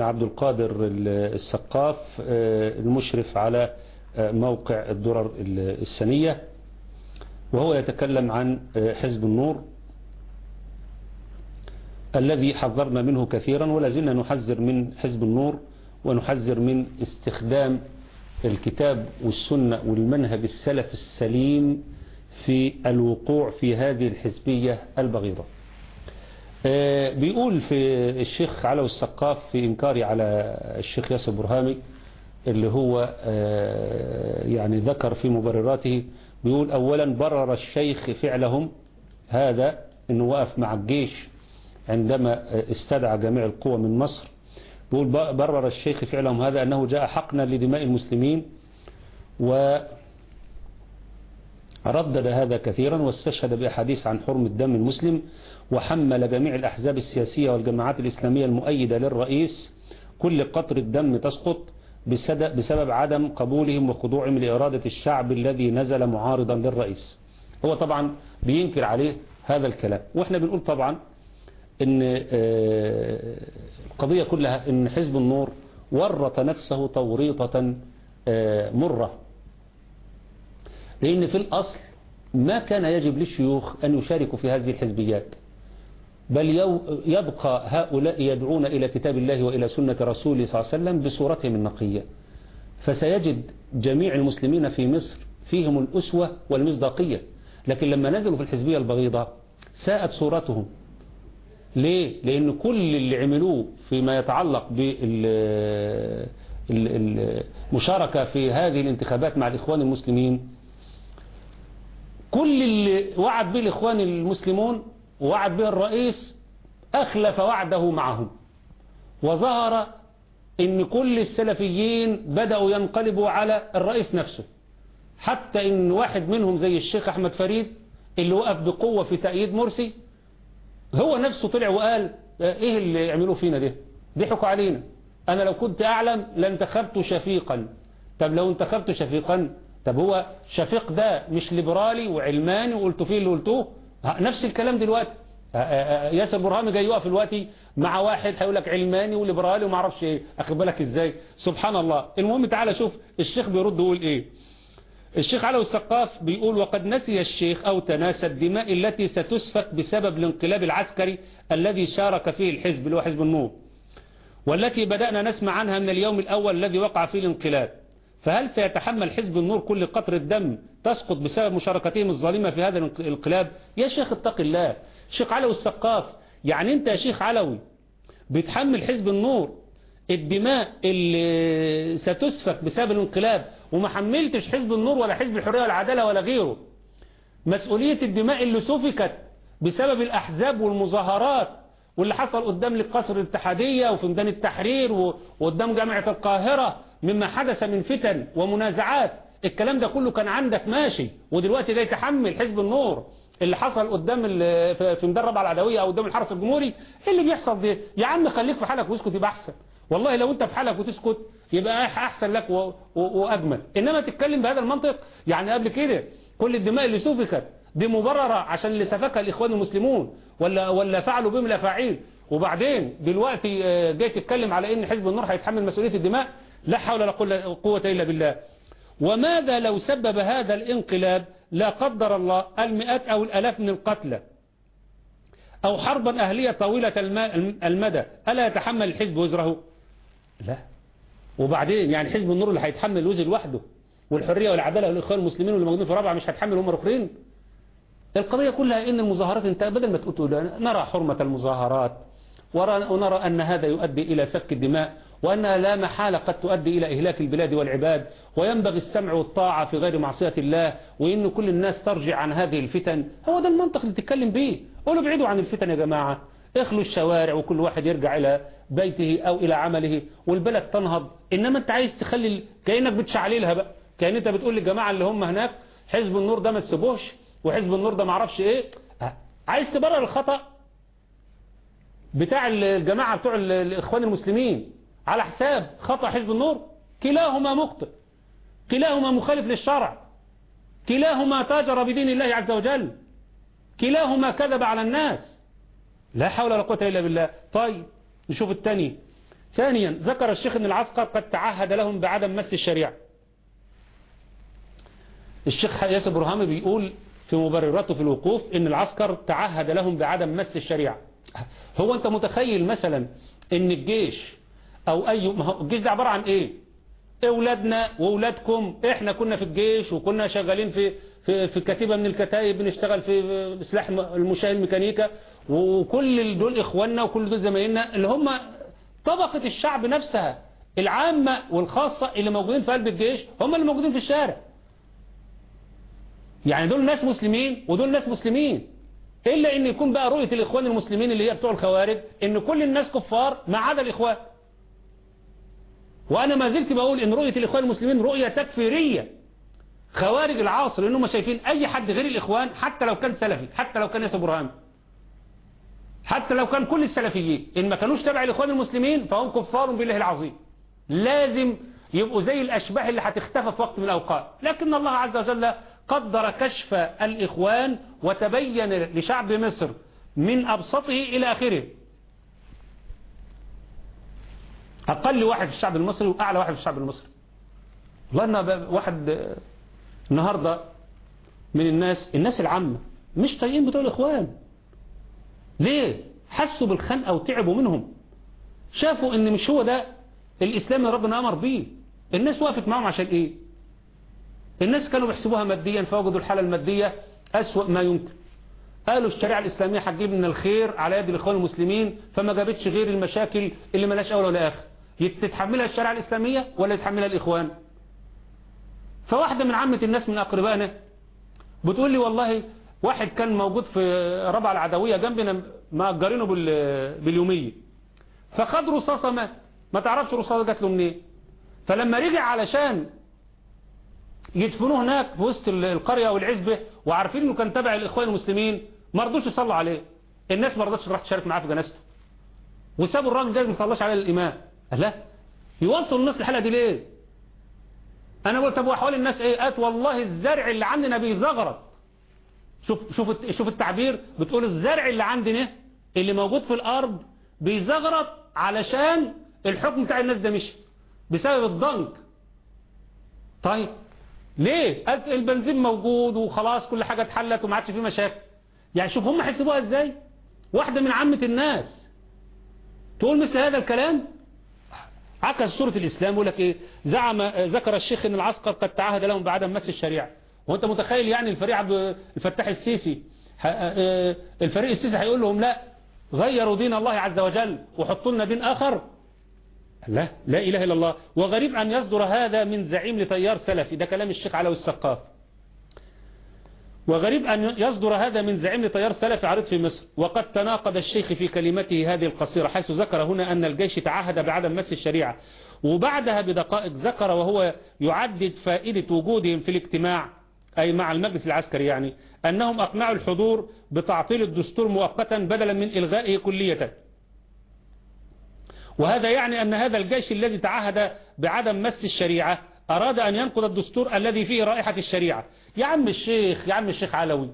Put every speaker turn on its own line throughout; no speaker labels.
عبد القادر السقاف المشرف على موقع الدرر السنية. وهو يتكلم عن حزب النور الذي حذرنا منه كثيرا ولا زلنا نحذر من حزب النور ونحذر من استخدام الكتاب والسنة والمنهج السلف السليم في الوقوع في هذه الحزبية البغيضة. بيقول في الشيخ علو السقاف في إنكاري على الشيخ ياسر برهامي اللي هو يعني ذكر في مبرراته بيقول أولا برر الشيخ فعلهم هذا أنه وقف مع الجيش عندما استدعى جميع القوى من مصر. بيقول برر الشيخ فعلهم هذا أنه جاء حقنا لدماء المسلمين و ردد هذا كثيرا واستشهد بأحاديث عن حرم الدم المسلم وحمل جميع الأحزاب السياسية والجماعات الإسلامية المؤيدة للرئيس كل قطر الدم تسقط بسبب عدم قبولهم وخضوعهم لإرادة الشعب الذي نزل معارضا للرئيس. هو طبعا بينكر عليه هذا الكلام. وإحنا بنقول طبعا إن القضية كلها إن حزب النور ورط نفسه توريطة مرة. لأن في الأصل ما كان يجب للشيوخ أن يشاركوا في هذه الحزبيات بل يبقى هؤلاء يدعون إلى كتاب الله وإلى سنة رسوله صلى الله عليه وسلم بصورتهم النقية فسيجد جميع المسلمين في مصر فيهم الأسوة والمصداقية لكن لما نزلوا في الحزبية البغيضة ساءت صورتهم ليه؟ لأن كل اللي عملوه فيما يتعلق بالمشاركة في هذه الانتخابات مع الإخوان المسلمين كل اللي وعد به الإخوان المسلمون ووعد به الرئيس أخلف وعده معهم. وظهر إن كل السلفيين بدأوا ينقلبوا على الرئيس نفسه. حتى إن واحد منهم زي الشيخ أحمد فريد اللي وقف بقوة في تأييد مرسي هو نفسه طلع وقال إيه اللي يعملوه فينا ده؟ ضحكوا علينا. أنا لو كنت أعلم لانتخبت شفيقا. طب لو انتخبت شفيقا طب هو شفيق ده مش ليبرالي وعلماني وقلتوا فيه اللي قلتوه؟ نفس الكلام دلوقتي. ياسر برهامي جاي يقف دلوقتي مع واحد هيقول لك علماني وليبرالي وما أعرفش إيه. اخد بالك إزاي؟ سبحان الله. المهم تعالى شوف الشيخ بيرد يقول إيه. الشيخ علو السقاف بيقول وقد نسي الشيخ أو تناسى الدماء التي ستسفك بسبب الانقلاب العسكري الذي شارك فيه الحزب اللي هو حزب النور. والتي بدأنا نسمع عنها من اليوم الأول الذي وقع فيه الانقلاب. فهل سيتحمل حزب النور كل قطرة دم تسقط بسبب مشاركتهم الظالمة في هذا الانقلاب؟ يا شيخ اتق الله. شيخ علوي السقاف يعني انت يا شيخ علوي بتحمل حزب النور الدماء اللي ستسفك بسبب الانقلاب وما حملتش حزب النور ولا حزب الحرية والعدالة ولا غيره. مسؤولية الدماء اللي سفكت بسبب الأحزاب والمظاهرات واللي حصل قدام القصر الاتحادية وفي ميدان التحرير وقدام جامعة القاهرة مما حدث من فتن ومنازعات. الكلام ده كله كان عندك ماشي. ودلوقتي جاي تحمل حزب النور اللي حصل قدام في ميدان ربع العدوية أو قدام الحرس الجمهوري. إيه اللي بيحصل ده يا عم خليك في حالك واسكت يبقى أحسن. والله لو أنت في حالك وتسكت يبقى أحسن لك. وأجمل. إنما تتكلم بهذا المنطق يعني قبل كده كل الدماء اللي سفكت دي مبررة عشان اللي سفكها الإخوان المسلمون. ولا ولا فعلوا بهم الافاعيل وبعدين دلوقتي جاي تتكلم على إن حزب النور هيتحمل مسؤولية الدماء. لا حول ولا قوة إلا بالله. وماذا لو سبب هذا الانقلاب؟ لا قدر الله المئات أو الالاف من القتلى. أو حربا أهلية طويلة المدى. ألا يتحمل الحزب وزره؟ لا. وبعدين يعني حزب النور اللي هيتحمل الوزن لوحده والحرية والعدالة والإخوان المسلمين واللي موجودين في رابعه مش هتحمل هم الاخرين القضية كلها إن المظاهرات انت بدل ما تقول نرى حرمة المظاهرات ونرى أن هذا يؤدي إلى سفك الدماء وانها لا محالة قد تؤدي إلى إهلاك البلاد والعباد وينبغي السمع والطاعة في غير معصية الله وإن كل الناس ترجع عن هذه الفتن. هو ده المنطق اللي تتكلم به. قولوا ابعدوا عن الفتن يا جماعة. اخلوا الشوارع وكل واحد يرجع إلى بيته أو إلى عمله والبلد تنهض. إنما أنت عايز تخلي كأنك بتشعللها بقى. كأن أنت بتقول للجماعة اللي هم هناك حزب النور ده ما تسيبوش وحزب النور ده معرفش إيه. عايز تبرر الخطأ؟ بتاع الجماعة بتوع الإخوان المسلمين. على حساب خطأ حزب النور. كلاهما مخطئ. كلاهما مخالف للشرع. كلاهما تاجر بدين الله عز وجل. كلاهما كذب على الناس. لا حول ولا قوة إلا بالله. طيب نشوف الثاني. ثانيا ذكر الشيخ ان العسكر قد تعهد لهم بعدم مس الشريعة. الشيخ ياسر برهامي بيقول في مبرراته في الوقوف إن العسكر تعهد لهم بعدم مس الشريعة. هو أنت متخيل مثلا إن الجيش أو أي ما هو الجيش ده عبارة عن إيه؟ أولادنا وأولادكم. إحنا كنا في الجيش وكنا شغالين في في في كتيبة من الكتائب بنشتغل في سلاح المشاة الميكانيكا. وكل دول إخواننا وكل دول زمايلنا اللي هم طبقة الشعب نفسها العامة والخاصة اللي موجودين في قلب الجيش هم اللي موجودين في الشارع. يعني دول ناس مسلمين ودول ناس مسلمين. إلا أن يكون بقى رؤية الإخوان المسلمين اللي هي بتوع الخوارج أن كل الناس كفار ما عدا الإخوان. وأنا ما زلت بقول أن رؤية الإخوان المسلمين رؤية تكفيرية. خوارج العصر لأنهم شايفين أي حد غير الإخوان حتى لو كان سلفي حتى لو كان ياسر حتى لو كان كل السلفيين. إن ما كانوش تبع الإخوان المسلمين فهم كفار بالله العظيم. لازم يبقوا زي الأشباح اللي هتختفى في وقت من الأوقات. لكن الله عز وجل قدر كشف الإخوان وتبين لشعب مصر من أبسطه إلى آخره. أقل واحد في الشعب المصري وأعلى واحد في الشعب المصري. والله أنا واحد النهاردة من الناس الناس العامة مش طايقين بتوع الإخوان. ليه؟ حسوا بالخنقة وتعبوا منهم. شافوا إن مش هو ده الإسلام اللي ربنا أمر بيه. الناس وقفت معهم عشان إيه؟ الناس كانوا بيحسبوها ماديا فوجدوا الحالة المادية أسوأ ما يمكن. قالوا الشريعة الإسلامية هتجيب من الخير على يد الإخوان المسلمين فما جابتش غير المشاكل اللي ملاش أول ولا آخر. تتحملها الشريعة الإسلامية ولا يتحملها الإخوان؟ فواحدة من عامة الناس من أقربائنا بتقول لي والله واحد كان موجود في ربع العدوية جنبنا مأجرينه باليومية. فخد رصاصة مات. ما تعرفش رصاصة جات له منين. فلما رجع علشان يدفنوه هناك في وسط القرية والعزبة وعارفين إنه كان تبع الإخوان المسلمين ما رضوش يصلوا عليه. الناس ما رضتش تروح تشارك معاه في جنازته. وسابوا الراجل ده ما صلاش عليه الإمام. لا. يوصلوا الناس للحاله دي ليه؟ أنا قلت طب واحوال الناس إيه؟ قالت والله الزرع اللي عندنا بيزغرط شوف شوف شوف التعبير. بتقول الزرع اللي عندنا اللي موجود في الأرض بيزغرط علشان الحكم بتاع الناس ده مشي بسبب الضنك. طيب ليه؟ قالت البنزين موجود وخلاص كل حاجة اتحلت وما عادش فيه مشاكل. يعني شوف هم حسبوها إزاي؟ واحدة من عامة الناس. تقول مثل هذا الكلام؟ عكس سورة الإسلام يقول لك إيه؟ زعم ذكر الشيخ إن العسكر قد تعهد لهم بعدم مس الشريعة. وأنت متخيل يعني الفريق عبد الفتاح السيسي الفريق السيسي هيقول لهم لا غيروا دين الله عز وجل وحطوا لنا دين آخر؟ لا لا إله إلا الله. وغريب أن يصدر هذا من زعيم لتيار سلفي. ده كلام الشيخ علوي السقاف. وغريب أن يصدر هذا من زعيم لتيار سلفي عريض في مصر. وقد تناقض الشيخ في كلمته هذه القصيرة حيث ذكر هنا أن الجيش تعهد بعدم مس الشريعة. وبعدها بدقائق ذكر وهو يعدد فائدة وجودهم في الاجتماع أي مع المجلس العسكري يعني أنهم أقنعوا الحضور بتعطيل الدستور مؤقتا بدلا من إلغائه كلية. وهذا يعني أن هذا الجيش الذي تعهد بعدم مس الشريعة أراد أن ينقض الدستور الذي فيه رائحة الشريعة. يا عم الشيخ يا عم الشيخ علوي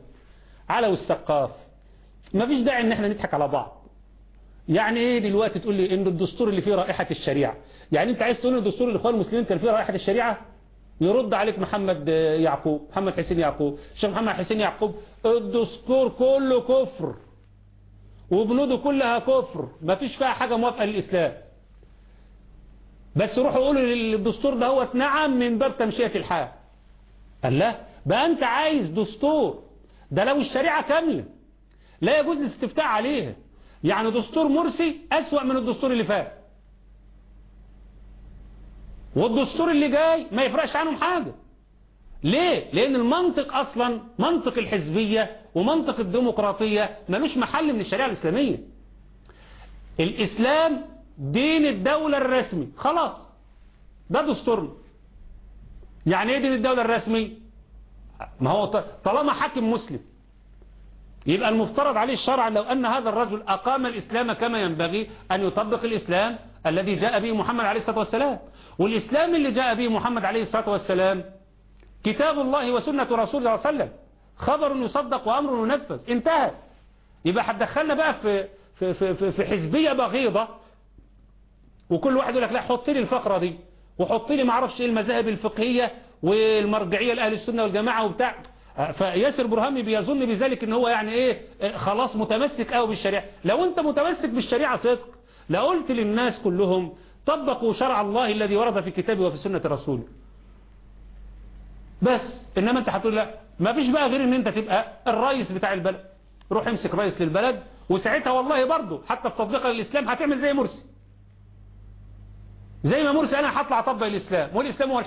علوي السقاف ما فيش داعي إن إحنا نضحك على بعض. يعني إيه دلوقتي تقول لي إن الدستور اللي فيه رائحة الشريعة؟ يعني أنت عايز تقول إن الدستور الاخوان المسلمين كان فيه رائحة الشريعة؟ يرد عليك محمد يعقوب محمد حسين يعقوب الشيخ محمد حسين يعقوب الدستور كله كفر وبنوده كلها كفر ما فيش فيها حاجة موافقة للإسلام. بس روحوا قولوا للدستور ده هو نعم من باب تمشية الحال. قال لا. بقى أنت عايز دستور. ده لو الشريعة كاملة لا يجوز الاستفتاء عليها. يعني دستور مرسي أسوأ من الدستور اللي فات. والدستور اللي جاي ما يفرقش عنهم حاجة. ليه؟ لأن المنطق أصلا منطق الحزبية ومنطق الديمقراطية ملوش محل من الشريعة الإسلامية. الإسلام دين الدولة الرسمي. خلاص ده دستورنا. يعني إيه دين الدولة الرسمي؟ ما هو طالما حاكم مسلم يبقى المفترض عليه الشرع لو أن هذا الرجل أقام الإسلام كما ينبغي أن يطبق الإسلام الذي جاء به محمد عليه الصلاة والسلام. والإسلام اللي جاء به محمد عليه الصلاة والسلام كتاب الله وسنة رسول الله صلى الله عليه وسلم. خبر يصدق وأمر ينفذ. انتهى. يبقى هتدخلنا بقى في في في في حزبية بغيضة. وكل واحد يقول لك لا حط لي الفقرة دي. وحط لي ما أعرفش إيه المذاهب الفقهية. والمرجعية لأهل السنة والجماعة وبتاع فياسر برهامي بيظن بذلك إن هو يعني إيه خلاص متمسك قوي بالشريعة. لو أنت متمسك بالشريعة صدق لقلت للناس كلهم طبقوا شرع الله الذي ورد في كتابه وفي سنة رسوله بس إنما أنت هتقول لا ما فيش بقى غير إن أنت تبقى الرئيس بتاع البلد. روح امسك رئيس للبلد وساعتها والله برضه حتى في تطبيقها للاسلام هتعمل زي مرسي. زي ما مرسي أنا هطلع اطبق الإسلام والإسلام هو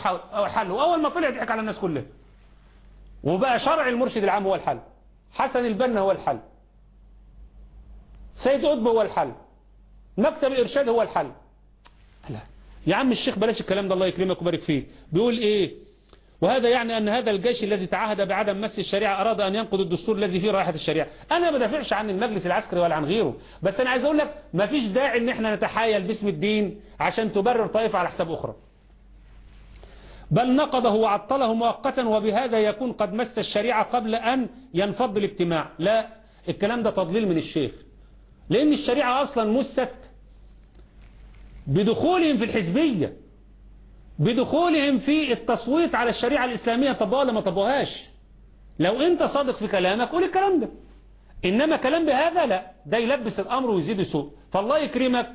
الحل وأول ما طلع ضحك على الناس كلها. وبقى شرع المرشد العام هو الحل. حسن البنا هو الحل. سيد قطب هو الحل. مكتب الارشاد هو الحل. لا. يا عم الشيخ بلاش الكلام ده الله يكرمك ويبارك فيه بيقول إيه؟ وهذا يعني أن هذا الجيش الذي تعهد بعدم مس الشريعة أراد أن ينقض الدستور الذي فيه رائحة الشريعة. أنا ما بدافعش عن المجلس العسكري ولا عن غيره بس أنا عايز أقول لك ما فيش داعي أن إحنا نتحايل باسم الدين عشان تبرر طائفة على حساب أخرى. بل نقضه وعطله مؤقتا وبهذا يكون قد مس الشريعة قبل أن ينفض الاجتماع. لا الكلام ده تضليل من الشيخ. لأن الشريعة أصلا مست بدخولهم في الحزبية. بدخولهم في التصويت على الشريعة الإسلامية طبقها ما طبقهاش؟ لو أنت صادق في كلامك قول الكلام ده. إنما كلام بهذا لا. ده يلبس الأمر ويزيد سوء فالله يكرمك.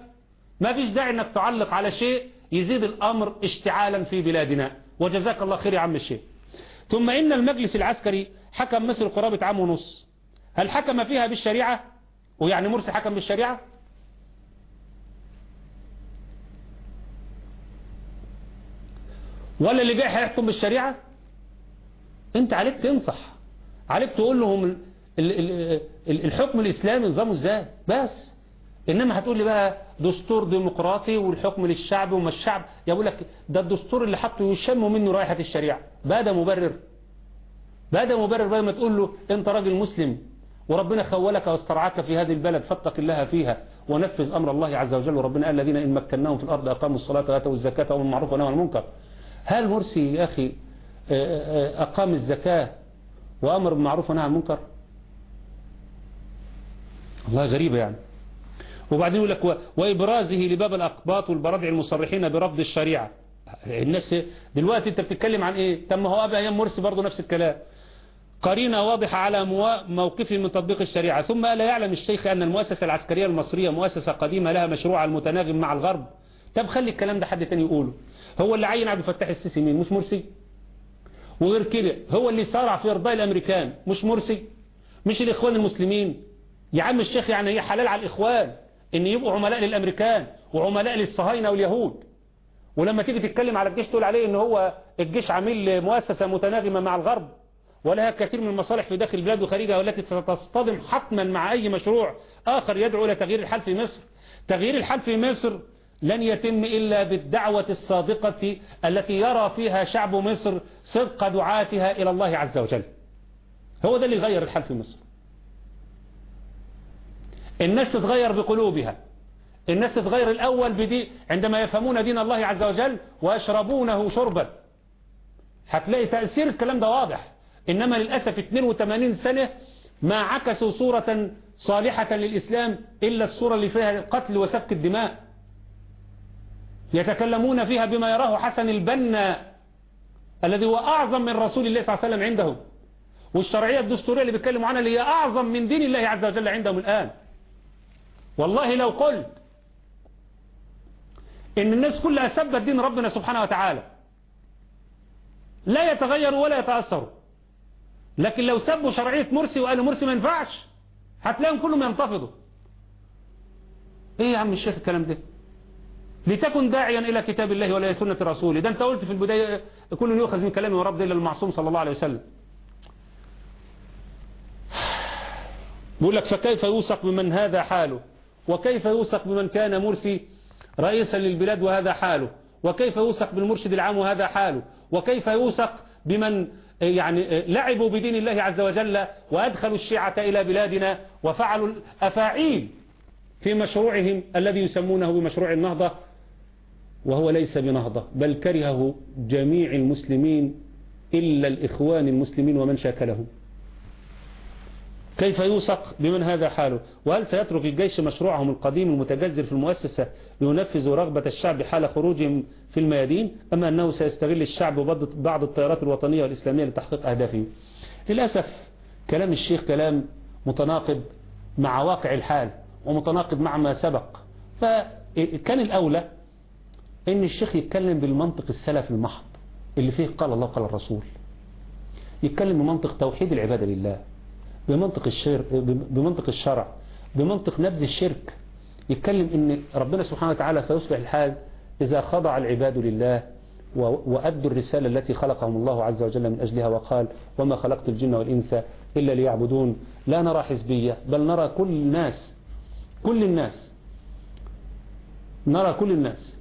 ما فيش داعي إنك تعلق على شيء يزيد الأمر اشتعالا في بلادنا. وجزاك الله خير يا عم الشيخ. ثم إن المجلس العسكري حكم مصر قرابة عام ونص. هل حكم فيها بالشريعة؟ ويعني مرسي حكم بالشريعة؟ ولا اللي جاي هيحكم بالشريعة؟ انت عليك تنصح. عليك تقول لهم الحكم الإسلامي نظامه إزاي؟ بس. إنما هتقول لي بقى دستور ديمقراطي والحكم للشعب وما الشعب. يا بقول لك ده الدستور اللي حطه يشم منه رائحة الشريعة. بقى ده مبرر. بقى ده مبرر بقى ما تقول له أنت راجل مسلم وربنا خولك واسترعاك في هذه البلد فاتق الله فيها ونفذ أمر الله عز وجل. وربنا قال الذين إن مكناهم في الأرض أقاموا الصلاة وآتوا الزكاة وامروا بالمعروف ونهوا المنكر. هل مرسي يا أخي أقام الزكاة وأمر بالمعروف ونهى عن المنكر؟ والله غريبة يعني. وبعدين يقول لك وإبرازه لباب الأقباط والبرادع المصرحين برفض الشريعة. الناس دلوقتي أنت بتتكلم عن إيه؟ تم هو أبا أيام مرسي برضه نفس الكلام. قرينة واضحة على موقفه من تطبيق الشريعة. ثم ألا يعلم الشيخ أن المؤسسة العسكرية المصرية مؤسسة قديمة لها مشروع المتناغم مع الغرب. طب خلي الكلام ده حد تاني يقوله. هو اللي عين عبد الفتاح السيسي مين مش مرسي. وغير كده هو اللي صارع في إرضاء الأمريكان مش مرسي. مش الإخوان المسلمين. يا عم الشيخ يعني هي حلال على الإخوان؟ إن يبقوا عملاء للأمريكان وعملاء للصهاينة واليهود. ولما تيجي تتكلم على الجيش تقول عليه إن هو الجيش عامل مؤسسه متناغمة مع الغرب ولها كثير من المصالح في داخل البلاد وخارجها والتي ستصطدم حتما مع أي مشروع آخر يدعو إلى تغيير الحال في مصر. تغيير الحال في مصر لن يتم إلا بالدعوة الصادقة التي يرى فيها شعب مصر صدق دعاتها إلى الله عز وجل. هو ده اللي يغير الحال في مصر الناس تتغير بقلوبها. الناس تتغير الأول بدي عندما يفهمون دين الله عز وجل ويشربونه شربا. هتلاقي تأثير الكلام ده واضح. إنما للأسف 82 سنة ما عكسوا صورة صالحة للإسلام إلا الصورة اللي فيها القتل وسفك الدماء. يتكلمون فيها بما يراه حسن البنا الذي هو أعظم من رسول الله صلى الله عليه وسلم عندهم والشرعية الدستورية اللي بيتكلموا عنها اللي هي أعظم من دين الله عز وجل عندهم الآن. والله لو قلت إن الناس كلها سبت دين ربنا سبحانه وتعالى لا يتغيروا ولا يتأثروا. لكن لو سبوا شرعية مرسي وقالوا مرسي ما ينفعش هتلاقيهم كلهم ينتفضوا. إيه يا عم الشيخ الكلام ده؟ لتكن داعيا إلى كتاب الله ولا سنة رسوله. ده أنت قلت في البداية كل يؤخذ من كلامه ورب إلا المعصوم صلى الله عليه وسلم. بيقول لك فكيف يوثق بمن هذا حاله؟ وكيف يوثق بمن كان مرسي رئيسا للبلاد وهذا حاله؟ وكيف يوثق بالمرشد العام وهذا حاله؟ وكيف يوثق بمن يعني لعبوا بدين الله عز وجل وأدخلوا الشيعة إلى بلادنا وفعلوا الأفاعيل في مشروعهم الذي يسمونه بمشروع النهضة وهو ليس بنهضة بل كرهه جميع المسلمين إلا الإخوان المسلمين ومن شاكلهم. كيف يوثق؟ بمن هذا حاله؟ وهل سيترك الجيش مشروعهم القديم المتجذر في المؤسسة لينفذ رغبة الشعب حال خروجهم في الميادين أم أنه سيستغل الشعب بعض التيارات الوطنية والإسلامية لتحقيق أهدافه للأسف كلام الشيخ كلام متناقض مع واقع الحال ومتناقض مع ما سبق. فكان الأولى إن الشيخ يتكلم بالمنطق السلفي المحض اللي فيه قال الله قال الرسول. يتكلم بمنطق توحيد العبادة لله بمنطق الشر بمنطق الشرع بمنطق نبذ الشرك. يتكلم إن ربنا سبحانه وتعالى سيصلح الحال إذا خضع العباد لله وأدوا الرسالة التي خلقهم الله عز وجل من أجلها وقال وما خلقت الجن والإنس إلا ليعبدون لا نرى حزبية بل نرى كل الناس كل الناس نرى كل الناس.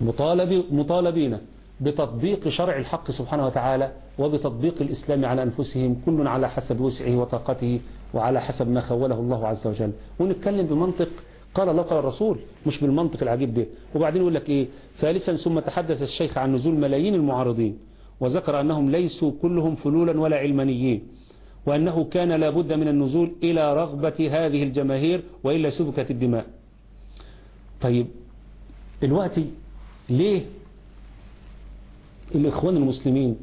مطالب مطالبين بتطبيق شرع الحق سبحانه وتعالى وبتطبيق الإسلام على أنفسهم كل على حسب وسعه وطاقته وعلى حسب ما خوله الله عز وجل. ونتكلم بمنطق قال الله قال الرسول مش بالمنطق العجيب ده. وبعدين يقول لك إيه؟ ثالثا ثم تحدث الشيخ عن نزول ملايين المعارضين وذكر أنهم ليسوا كلهم فلولا ولا علمانيين وأنه كان لابد من النزول إلى رغبة هذه الجماهير وإلا سبكت الدماء. طيب دلوقتي ليه؟ الإخوان المسلمين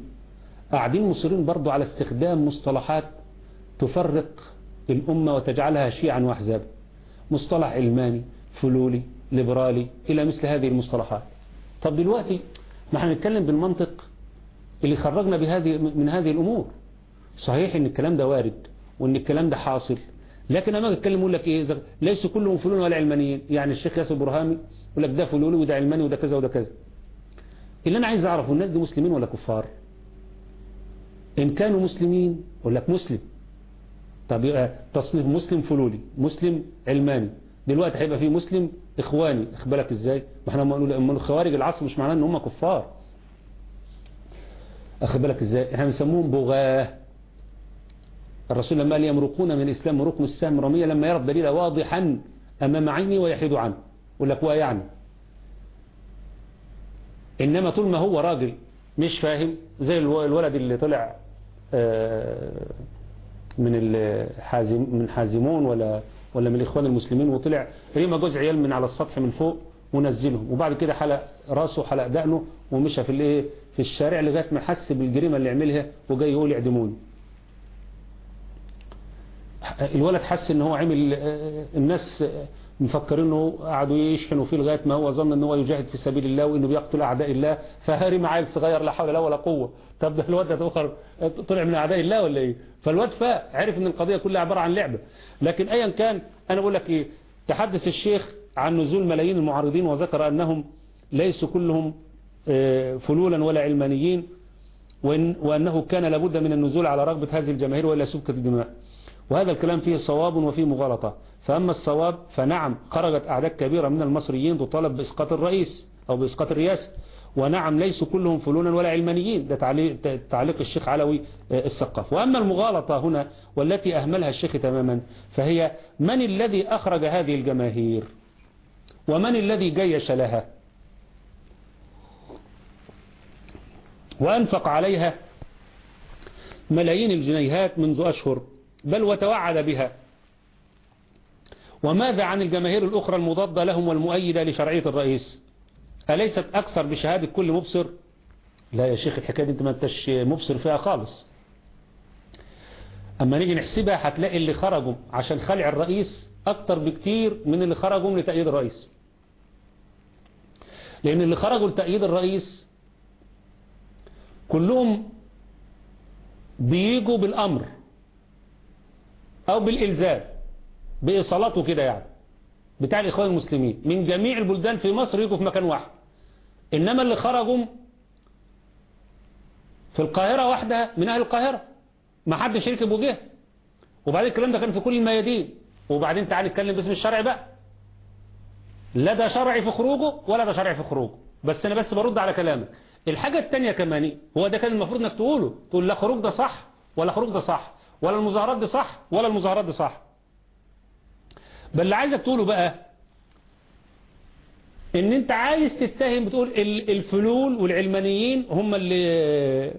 قاعدين مصرين برضو على استخدام مصطلحات تفرق الأمة وتجعلها شيعا وأحزابا مصطلح علماني فلولي ليبرالي إلى مثل هذه المصطلحات. طب دلوقتي ما إحنا نتكلم بالمنطق اللي خرجنا بهذه من هذه الأمور. صحيح إن الكلام ده وارد وإن الكلام ده حاصل لكن اما اتكلم أقول لك إيه ليس كلهم فلول ولا علمانيين. يعني الشيخ ياسر برهامي يقول لك ده فلولي وده علماني وده كذا وده كذا. اللي أنا عايز أعرفه الناس دي مسلمين ولا كفار؟ إن كانوا مسلمين أقول لك مسلم. طب يبقى تصنيف مسلم فلولي مسلم علماني. دلوقتي هيبقى في مسلم إخواني. اخبالك إزاي؟ ما إحنا من الخوارج العصر مش معناه إن هم كفار. اخبالك إزاي؟ إحنا بنسموهم بغاة. الرسول لما قال يمرقون من الإسلام مرقم السهم رمية لما يرى الدليل واضحا أمام عيني ويحيد عنه. يقول لك يعني؟ إنما طول ما هو راجل مش فاهم زي الولد اللي طلع من الحازم من حازمون ولا ولا من الإخوان المسلمين وطلع رمى جوز عيال من على السطح من فوق ونزلهم وبعد كده حلق راسه حلق دقنه ومشى في الايه؟ في الشارع لغاية ما حس بالجريمة اللي عملها وجاي يقول اعدموني الولد حس إن هو عمل الناس مفكرينه قعدوا يشحنوا فيه لغاية ما هو ظن إن هو يجاهد في سبيل الله وإنه بيقتل أعداء الله فهرم عيل صغير لا حول لا ولا قوة. طب ده الواد ده أخر طلع من أعداء الله ولا إيه؟ فالواد فاق عرف إن القضية كلها عبارة عن لعبة. لكن ايا كان أنا بقول لك إيه؟ تحدث الشيخ عن نزول ملايين المعارضين وذكر أنهم ليسوا كلهم فلولا ولا علمانيين وإن وأنه كان لابد من النزول على رغبة هذه الجماهير وإلا سبكه الدماء. وهذا الكلام فيه صواب وفيه مغالطة. فأما الصواب فنعم خرجت أعداد كبيرة من المصريين تطالب بإسقاط الرئيس أو بإسقاط الرئاسة. ونعم ليسوا كلهم فلونا ولا علمانيين. ده تعليق الشيخ علوي السقاف وأما المغالطة هنا والتي أهملها الشيخ تماما فهي من الذي أخرج هذه الجماهير؟ ومن الذي جيش لها؟ وأنفق عليها ملايين الجنيهات منذ أشهر بل وتوعد بها. وماذا عن الجماهير الأخرى المضادة لهم والمؤيدة لشرعية الرئيس؟ أليست أكثر بشهادة كل مبصر؟ لا يا شيخ الحكاية دي انت ما انتش مبصر فيها خالص. أما نيجي نحسبها هتلاقي اللي خرجوا عشان خلع الرئيس أكتر بكتير من اللي خرجوا لتأييد الرئيس. لأن اللي خرجوا لتأييد الرئيس كلهم بيجوا بالأمر أو بالإلزام. بإيصالاته كده يعني. بتاع الإخوان المسلمين. من جميع البلدان في مصر يجوا في مكان واحد. إنما اللي خرجوا في القاهرة واحدة من أهل القاهرة. ما حدش يركب وجه. وبعدين الكلام ده كان في كل الميادين. وبعدين تعال نتكلم باسم الشرع بقى. لا ده شرعي في خروجه ولا ده شرعي في خروجه. بس أنا بس برد على كلامك. الحاجة التانية كمان هو ده كان المفروض إنك تقوله. تقول لا خروج ده صح ولا خروج ده صح ولا المظاهرات دي صح ولا المظاهرات دي صح. بل اللي عايزك تقوله بقى إن أنت عايز تتهم بتقول الفلول والعلمانيين هم اللي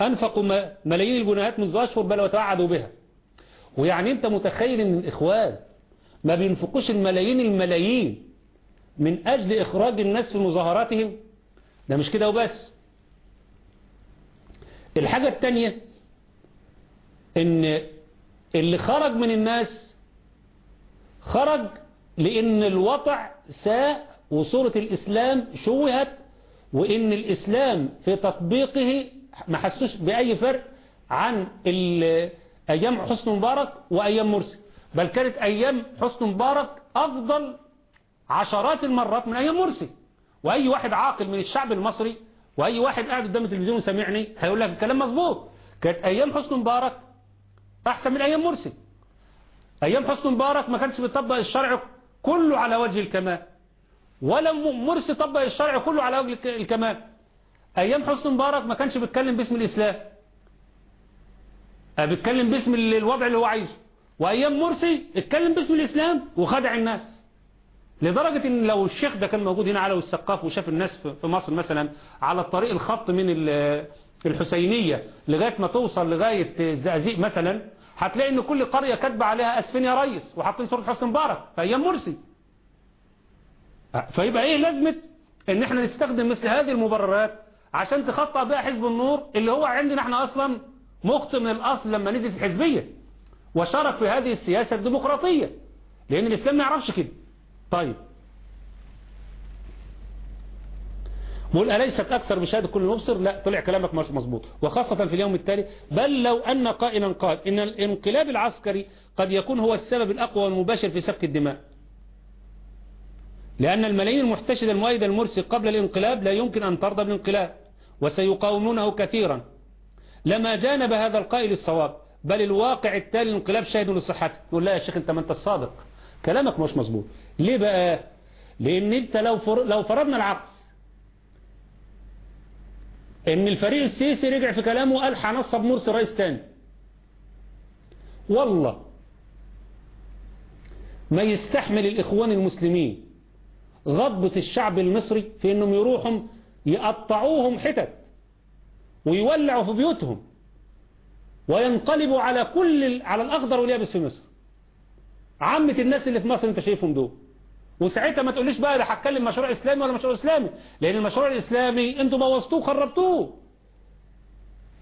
أنفقوا ملايين الجنيهات منذ اشهر بل وتوعدوا بها. ويعني أنت متخيل إن الإخوان ما بينفقوش الملايين الملايين من أجل إخراج الناس في مظاهراتهم؟ ده مش كده وبس. الحاجة التانية إن اللي خرج من الناس خرج لأن الوضع ساء وصورة الإسلام شوهت وإن الإسلام في تطبيقه ما حسوش بأي فرق عن أيام حسن مبارك وأيام مرسي. بل كانت أيام حسن مبارك أفضل عشرات المرات من أيام مرسي. وأي واحد عاقل من الشعب المصري وأي واحد قاعد قدام التلفزيون وسامعني هيقول لك الكلام مظبوط. كانت أيام حسن مبارك أحسن من أيام مرسي. أيام حسن مبارك ما كانش بيطبق الشرع كله على وجه الكمال. ولا مرسي طبق الشرع كله على وجه الكمال. أيام حسن مبارك ما كانش بيتكلم باسم الإسلام. بيتكلم باسم الوضع اللي هو عايزه. وأيام مرسي اتكلم باسم الإسلام وخدع الناس. لدرجة إن لو الشيخ ده كان موجود هنا على السقاف وشاف الناس في مصر مثلا على الطريق الخط من الحسينية لغاية ما توصل لغاية الزقازيق مثلا هتلاقي إن كل قرية كاتبة عليها اسفين يا ريس وحاطين صورة حسن مبارك أيام مرسي. فيبقى إيه لازمة؟ إن إحنا نستخدم مثل هذه المبررات عشان تخطأ بها حزب النور اللي هو عندنا إحنا أصلا مخطئ من الأصل لما نزل في الحزبية وشارك في هذه السياسة الديمقراطية لأن الإسلام ما يعرفش كده. طيب بقول أليست أكثر بشهادة كل مبصر؟ لا طلع كلامك مش مظبوط. وخاصة في اليوم التالي بل لو أن قائلا قال إن الانقلاب العسكري قد يكون هو السبب الأقوى والمباشر في سفك الدماء. لأن الملايين المحتشدة المؤيدة المرسي قبل الانقلاب لا يمكن أن ترضى بالانقلاب وسيقاومونه كثيرا. لما جانب هذا القائل الصواب بل الواقع التالي الانقلاب شاهد لصحته. يقول لا يا شيخ أنت ما أنت الصادق. كلامك مش مظبوط. ليه بقى؟ لأن أنت لو. لو فرضنا العكس إن الفريق السيسي رجع في كلامه وقال هنصب مرسي رئيس تاني. والله. ما يستحمل الإخوان المسلمين غضبة الشعب المصري في إنهم يروحوا يقطعوهم حتت ويولعوا في بيوتهم وينقلبوا على كل على الأخضر واليابس في مصر. عامة الناس اللي في مصر انت شايفهم دول. وساعتها ما تقوليش بقى ده هتكلم مشروع إسلامي ولا مشروع إسلامي. لأن المشروع الإسلامي أنتوا بوظتوه وخربتوه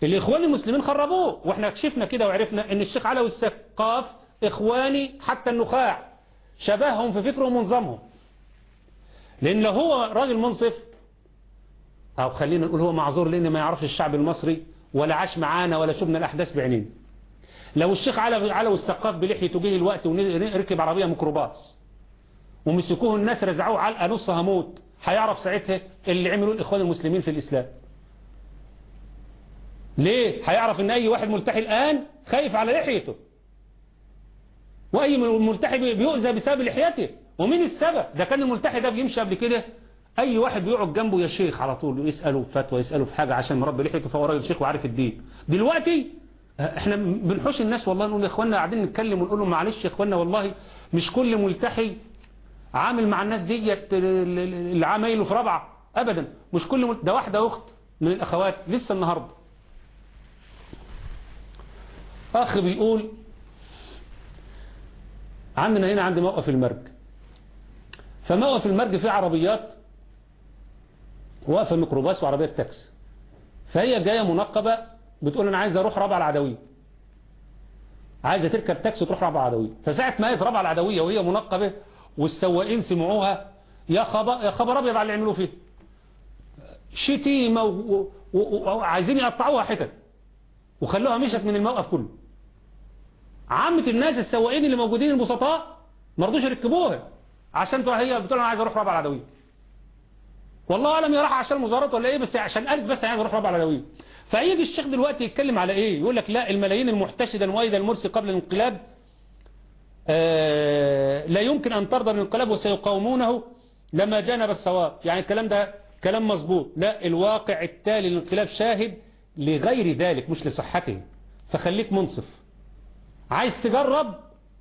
الإخوان المسلمين خربوه. وإحنا كشفنا كده وعرفنا إن الشيخ علوي السقاف إخواني حتى النخاع. شبههم في فكرهم ونظامهم لأن لو هو راجل منصف أو خلينا نقول هو معذور لأن ما يعرفش الشعب المصري ولا عاش معانا ولا شفنا الأحداث بعينينا لو الشيخ علوي السقاف بلحيته جه الوقت وركب عربية ميكروباص ومسكوه الناس رزعوه علقه نص هموت هيعرف ساعتها اللي عملوا الإخوان المسلمين في الإسلام. ليه؟ هيعرف إن أي واحد ملتحي الآن خايف على لحيته. وأي ملتحي بيؤذى بسبب لحيته. ومين السبب؟ ده كان الملتحي ده بيمشي قبل كده. أي واحد بيقعد جنبه يا شيخ على طول يسأله فتوى يسأله في حاجة عشان مربي لحيته فهو راجل شيخ وعارف الدين. دلوقتي إحنا بنحوش الناس والله نقول يا اخوانا قاعدين نتكلم ونقول لهم معلش يا اخوانا والله مش كل ملتحي عامل مع الناس ديت اللي عامله في رابعة. ابدا. مش كل. ده واحدة أخت من الأخوات. لسه النهارده. أخ بيقول عندنا هنا عند موقف المرج. فموقف المرج فيه عربيات واقفة ميكروباص وعربيه تاكسي. فهي جاية منقبة بتقول أنا عايزه أروح رابعة العدوية. عايزة تركب تاكسي تروح رابعة العدوية. فساعة ما قالت رابعة العدوية وهي منقبة والسواقين سمعوها يا خبر يا خبر أبيض على اللي عملوه فيه. شتيمة وعايزين يقطعوها حتت. وخلوها مشت من الموقف كله. عامة الناس السواقين اللي موجودين البسطاء ما رضوش يركبوها عشان هي بتقول أنا عايز أروح رابعه العدوية. والله أعلم يا راح عشان مظاهرات ولا إيه بس عشان قالت بس عايز أروح رابعه العدوية. فيجي الشيخ دلوقتي يتكلم على إيه؟ يقول لك لا الملايين المحتشده المؤيده المرسي قبل الانقلاب لا يمكن أن ترضى بالانقلاب وسيقاومونه لما جانب الصواب. يعني الكلام ده كلام مظبوط لا الواقع التالي للانقلاب شاهد لغير ذلك مش لصحته. فخليك منصف. عايز تجرب؟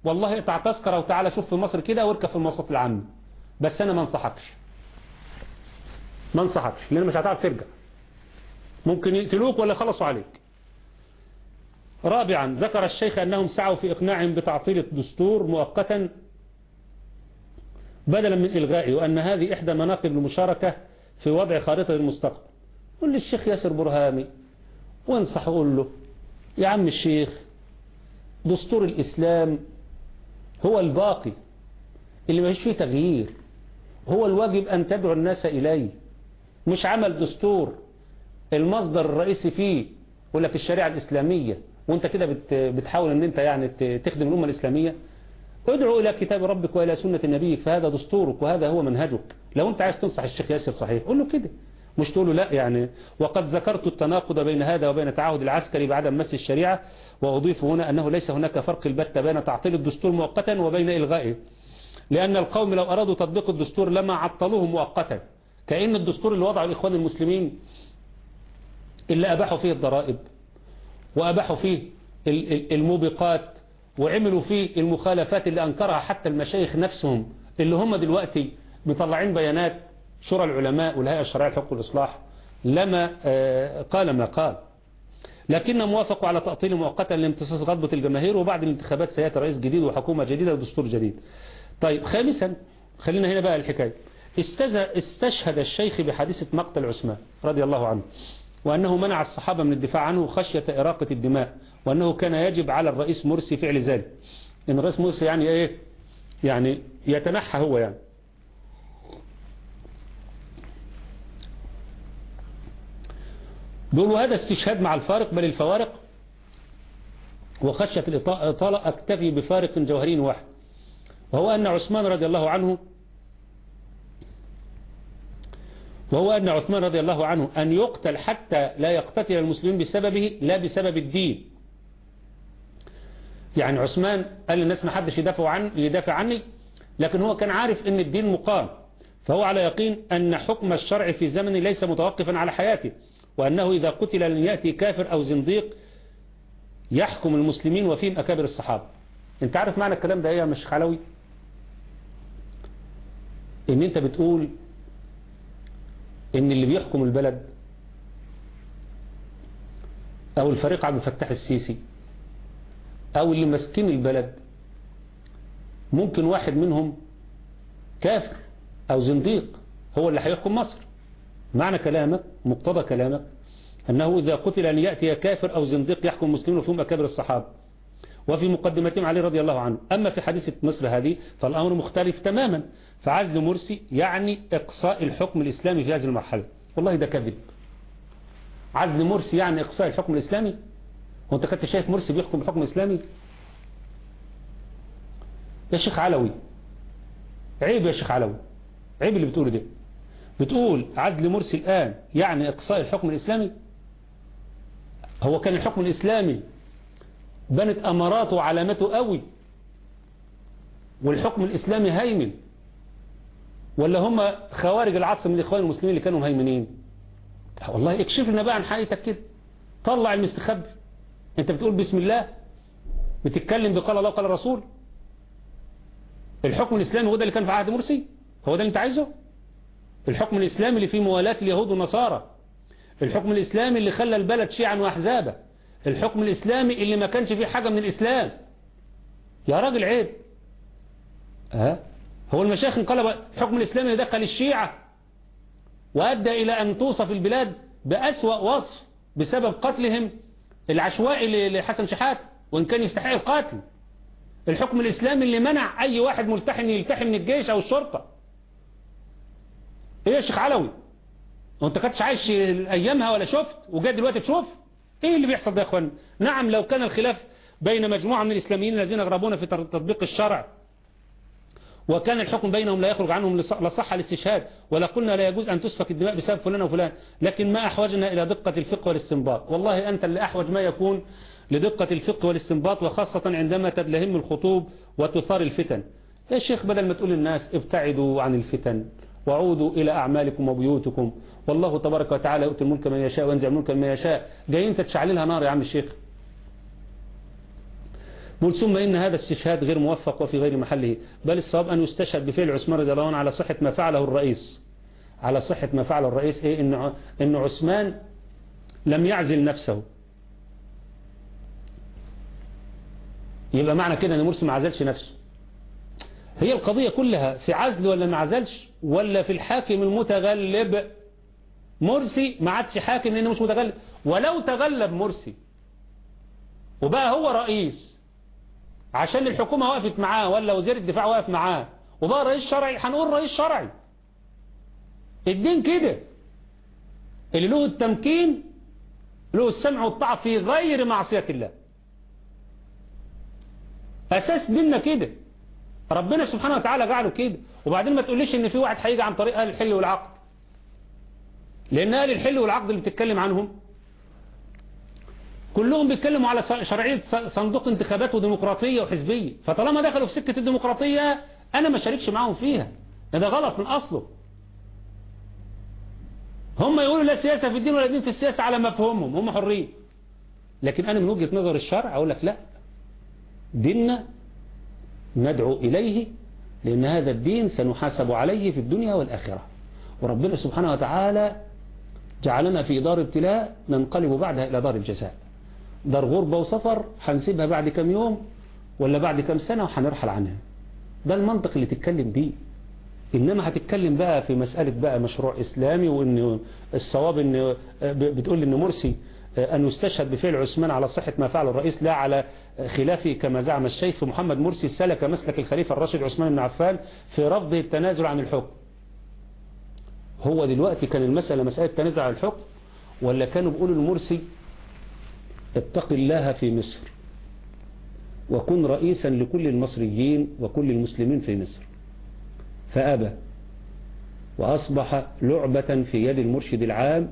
والله اقطع تذكرة وتعالى شوف في مصر كده واركب في المواصلات العامة. بس أنا ما انصحكش. ما انصحكش لأن مش هتعرف ترجع. ممكن يقتلوك ولا يخلصوا عليك. رابعا ذكر الشيخ أنهم سعوا في إقناعهم بتعطيل الدستور مؤقتا بدلا من إلغائه وأن هذه إحدى مناقب المشاركة في وضع خارطة المستقبل. قل للشيخ ياسر برهامي وانصح قول له؟ يا عم الشيخ دستور الإسلام هو الباقي اللي ما فيه تغيير هو الواجب أن تدعو الناس إليه مش عمل دستور المصدر الرئيسي فيه يقول لك الشريعة الإسلامية. وانت كده بتحاول ان انت يعني تخدم الأمة الإسلامية ادعو إلى كتاب ربك وإلى سنة نبيك فهذا دستورك وهذا هو منهجك. لو انت عايز تنصح الشيخ ياسر صحيح قول له كده. مش تقول له لا يعني. وقد ذكرت التناقض بين هذا وبين التعهد العسكري بعدم مس الشريعة وأضيف هنا أنه ليس هناك فرق البتة بين تعطيل الدستور مؤقتا وبين إلغائه. لأن القوم لو أرادوا تطبيق الدستور لما عطلوه مؤقتا. كأن الدستور اللي وضعه الإخوان المسلمين اللي أباحوا فيه الضرائب. وأباحوا فيه الموبقات وعملوا فيه المخالفات اللي أنكرها حتى المشايخ نفسهم اللي هم دلوقتي مطلعين بيانات شورى العلماء والهيئة الشرعية لحقوق الإصلاح لما قال ما قال. لكن موافقوا على تأطيل مؤقتا لامتصاص غضبة الجماهير وبعد الانتخابات سيأتي رئيس جديد وحكومة جديدة ودستور جديد. طيب خامسا خلينا هنا بقى الحكاية. استشهد الشيخ بحادثة مقتل عثمان رضي الله عنه. وأنه منع الصحابة من الدفاع عنه خشية إراقة الدماء وأنه كان يجب على الرئيس مرسي فعل ذلك. إن الرئيس مرسي يعني إيه؟ يعني يتنحى هو يعني. بيقولوا هذا استشهاد مع الفارق بل الفوارق وخشية الإطالة أكتفي بفارق جوهري واحد وهو أن عثمان رضي الله عنه وهو أن عثمان رضي الله عنه أن يقتل حتى لا يقتتل المسلمين بسببه لا بسبب الدين. يعني عثمان قال للناس ما حدش يدافع, عن يدافع عني لكن هو كان عارف أن الدين مقام. فهو على يقين أن حكم الشرع في زمنه ليس متوقفا على حياته وأنه إذا قتل لن يأتي كافر أو زنديق يحكم المسلمين وفيهم أكابر الصحابة. أنت عارف معنى الكلام ده إيه يا مش خلوي إن أنت بتقول إن اللي بيحكم البلد أو الفريق عبد الفتاح السيسي أو اللي ماسكين البلد ممكن واحد منهم كافر أو زنديق هو اللي هيحكم مصر. معنى كلامك مقتضى كلامك أنه إذا قتل أن يأتي كافر أو زنديق يحكم المسلمين وفيهم أكابر الصحابة. وفي مقدمتهم علي رضي الله عنه. أما في حادثة مصر هذه فالأمر مختلف تماما. فعزل مرسي يعني إقصاء الحكم الإسلامي في هذه المرحلة. والله ده كذب. عزل مرسي يعني إقصاء الحكم الإسلامي؟ هو أنت كنت شايف مرسي بيحكم بحكم إسلامي؟ يا شيخ علوي عيب يا شيخ علوي عيب اللي بتقوله ده. بتقول عزل مرسي الآن يعني إقصاء الحكم الإسلامي؟ هو كان الحكم الإسلامي بنت أماراته وعلامته قوي. والحكم الإسلامي هيمن. ولا هم خوارج العصر من الإخوان المسلمين اللي كانوا مهيمنين؟ والله اكشف لنا بقى عن حقيقتك كده. طلع المستخبي. انت بتقول بسم الله؟ بتتكلم بقال الله قال الرسول؟ الحكم الإسلامي هو ده اللي كان في عهد مرسي؟ هو ده اللي انت عايزه؟ الحكم الإسلامي اللي فيه موالاة اليهود والنصارى؟ الحكم الإسلامي اللي خلى البلد شيعا وأحزابا؟ الحكم الإسلامي اللي ما كانش فيه حاجة من الإسلام. يا راجل عيب. ها؟ هو المشايخ انقلب الحكم الإسلامي دخل الشيعة وأدى إلى أن توصف البلاد بأسوأ وصف بسبب قتلهم العشوائي لحسن شحات وإن كان يستحق القتل. الحكم الإسلامي اللي منع أي واحد ملتحن يلتحي من الجيش أو الشرطة. إيه يا شيخ علوي؟ وانت كنتش عايش أيامها ولا شفت؟ وجاي دلوقتي تشوف؟ إيه اللي بيحصل ده يا إخوان؟ نعم لو كان الخلاف بين مجموعة من الإسلاميين الذين يغربون في تطبيق الشرع وكان الحكم بينهم لا يخرج عنهم لصح الاستشهاد ولا قلنا لا يجوز أن تسفك الدماء بسبب فلان وفلان لكن ما أحوجنا إلى دقة الفقه والاستنباط. والله أنت اللي أحوج ما يكون لدقة الفقه والاستنباط وخاصة عندما تدلهم الخطوب وتثار الفتن. يا شيخ بدل ما تقول للناس ابتعدوا عن الفتن وعودوا إلى أعمالكم وبيوتكم. والله تبارك وتعالى يؤتي الملك من يشاء وينزع الملك من يشاء. جايين تتشعللها نار يا عم الشيخ. بل ثم إن هذا استشهاد غير موفق وفي غير محله. بل الصواب أن يستشهد بفعل عثمان رضي الله عنه على صحة ما فعله الرئيس. على صحة ما فعله الرئيس. إيه؟ إن, إن عثمان لم يعزل نفسه. يبقى معنى كده إن مرسي ما عزلش نفسه. هي القضية كلها في عزل ولا ما عزلش؟ ولا في الحاكم المتغلب؟ مرسي ما عادش حاكم لأنه مش متغلب. ولو تغلب مرسي وبقى هو رئيس عشان الحكومة وقفت معاه ولا وزير الدفاع وقف معاه وبقى رئيس شرعي هنقول رئيس شرعي. الدين كده. اللي له التمكين له السمع والطاعة في غير معصية الله. أساس ديننا كده. ربنا سبحانه وتعالى جعله كده. وبعدين ما تقوليش إن في واحد هيجي عن طريق أهل الحل والعقد. لأن أهل الحل والعقد اللي بتتكلم عنهم كلهم بيتكلموا على شرعية صندوق انتخابات وديمقراطية وحزبية. فطالما دخلوا في سكة الديمقراطية أنا ما شاركش معاهم فيها. ده غلط من أصله. هم يقولوا لا سياسة في الدين ولا دين في السياسة على مفهومهم. هم حرين. لكن أنا من وجهة نظر الشرع أقول لك لا. ديننا ندعو إليه لأن هذا الدين سنحاسب عليه في الدنيا والآخرة. وربنا سبحانه وتعالى جعلنا في دار ابتلاء ننقلب بعدها إلى دار الجزاء. دار غربة وسفر هنسيبها بعد كم يوم ولا بعد كم سنة وهنرحل عنها. ده المنطق اللي تتكلم بيه. إنما هتتكلم بقى في مسألة بقى مشروع إسلامي وإن الصواب إن بتقول إن مرسي أن يستشهد بفعل عثمان على صحة ما فعل الرئيس لا على خلافه كما زعم الشيخ محمد مرسي سلك مسلك الخليفة الراشد عثمان بن عفان في رفضه التنازل عن الحكم. هو دلوقتي كان المسألة مسألة تنازل عن الحكم ولا كانوا بيقولوا لمرسي اتق الله في مصر وكن رئيسا لكل المصريين وكل المسلمين في مصر. فأبى وأصبح لعبة في يد المرشد العام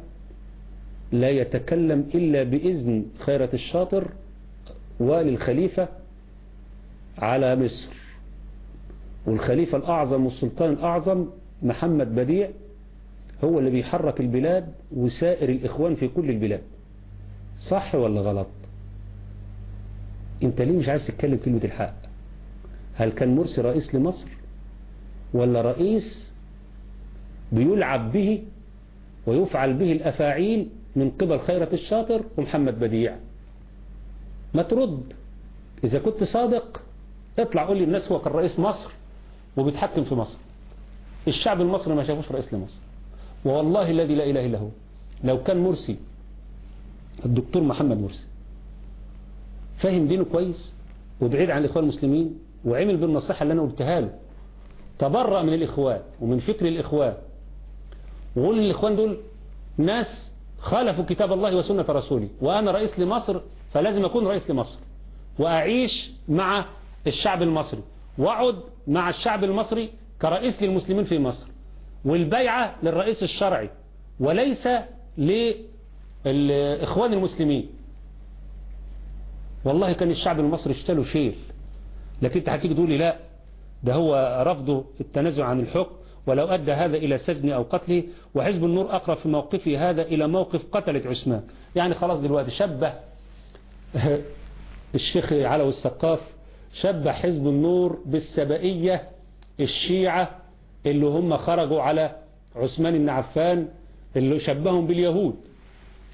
لا يتكلم إلا بإذن خيرة الشاطر وللخليفة على مصر. والخليفة الأعظم والسلطان الأعظم محمد بديع هو اللي بيحرك البلاد وسائر الإخوان في كل البلاد. صح ولا غلط؟ انت ليه مش عايز تتكلم كلمة الحق؟ هل كان مرسي رئيس لمصر؟ ولا رئيس بيلعب به ويفعل به الأفاعيل من قبل خيرة الشاطر ومحمد بديع؟ ما ترد. إذا كنت صادق اطلع قول لي الناس هو كان رئيس مصر وبيتحكم في مصر. الشعب المصري ما شافوش رئيس لمصر. والله الذي لا إله إلا هو. لو كان مرسي الدكتور محمد مرسي فاهم دينه كويس وبعيد عن الإخوان المسلمين وعمل بالنصيحة اللي أنا قلتها له. تبرأ من الإخوان ومن فكر الإخوان. وقول الإخوان دول ناس خالفوا كتاب الله وسنة رسوله. وأنا رئيس لمصر فلازم أكون رئيس لمصر وأعيش مع الشعب المصري وأقعد مع الشعب المصري كرئيس للمسلمين في مصر والبيعة للرئيس الشرعي وليس للإخوان المسلمين. والله كان الشعب المصري اشتلوا شيل لكن انت هتيجي تقولي لا. ده هو رفضه التنازع عن الحكم ولو أدى هذا إلى سجن أو قتله وحزب النور أقرب في موقفه هذا إلى موقف قتلة عثمان. يعني خلاص دلوقتي شبه الشيخ علوي السقاف شبه حزب النور بالسبائية الشيعة اللي هم خرجوا على عثمان بن عفان اللي شبههم باليهود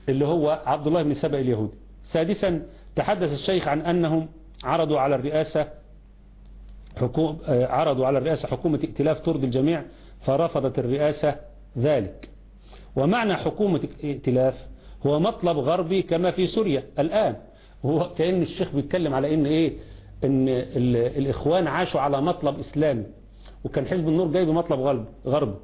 اللي هو عبد الله بن سبأ اليهودي. سادسا تحدث الشيخ عن أنهم عرضوا على الرئاسة حكوم عرضوا على الرئاسة حكومة ائتلاف ترضي الجميع فرفضت الرئاسة ذلك. ومعنى حكومة ائتلاف هو مطلب غربي كما في سوريا الآن. هو كأن الشيخ بيتكلم على إن إيه؟ إن الإخوان عاشوا على مطلب إسلامي وكان حزب النور جاي بمطلب غرب.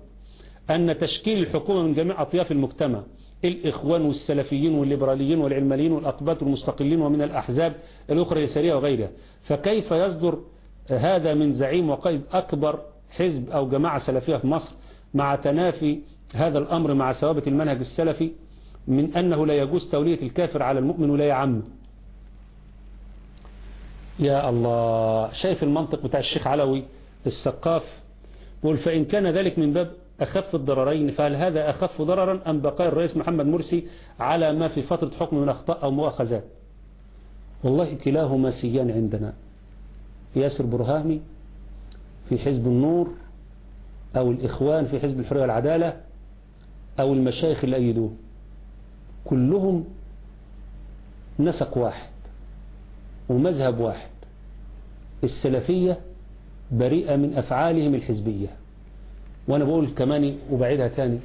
أن تشكيل الحكومة من جميع أطياف المجتمع الإخوان والسلفيين والليبراليين والعلمانيين والأقباط والمستقلين ومن الأحزاب الأخرى اليسارية وغيرها. فكيف يصدر هذا من زعيم وقائد أكبر حزب أو جماعة سلفية في مصر مع تنافي هذا الأمر مع ثوابت المنهج السلفي من أنه لا يجوز تولية الكافر على المؤمن ولا يعمه يا الله. شايف المنطق بتاع الشيخ علوي السقاف؟ يقول فإن كان ذلك من باب أخف الضررين فهل هذا أخف ضررا أم بقاء الرئيس محمد مرسي على ما في فترة حكم من أخطاء أو مؤاخذات؟ والله كلاهما سيان عندنا. ياسر برهامي في حزب النور أو الإخوان في حزب الحرية والعدالة أو المشايخ اللي أيدوه. كلهم نسق واحد ومذهب واحد. السلفية بريئة من أفعالهم الحزبية. وأنا بقول كمان وبعيدها تاني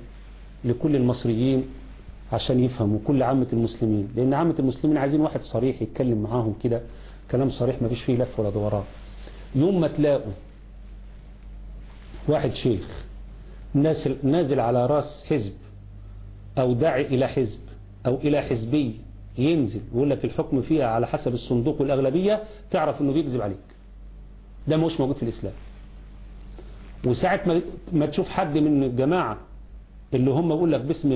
لكل المصريين عشان يفهموا كل عامة المسلمين لأن عامة المسلمين عايزين واحد صريح يتكلم معاهم كده كلام صريح ما فيش فيه لف ولا دوران يوم ما تلاقوا واحد شيخ نازل على راس حزب أو داعي إلى حزب أو إلى حزبي ينزل ويقول لك الحكم فيها على حسب الصندوق والأغلبية تعرف أنه بيكذب عليك. ده مش موجود في الإسلام. وساعة ما تشوف حد من الجماعة اللي هم بيقول لك باسم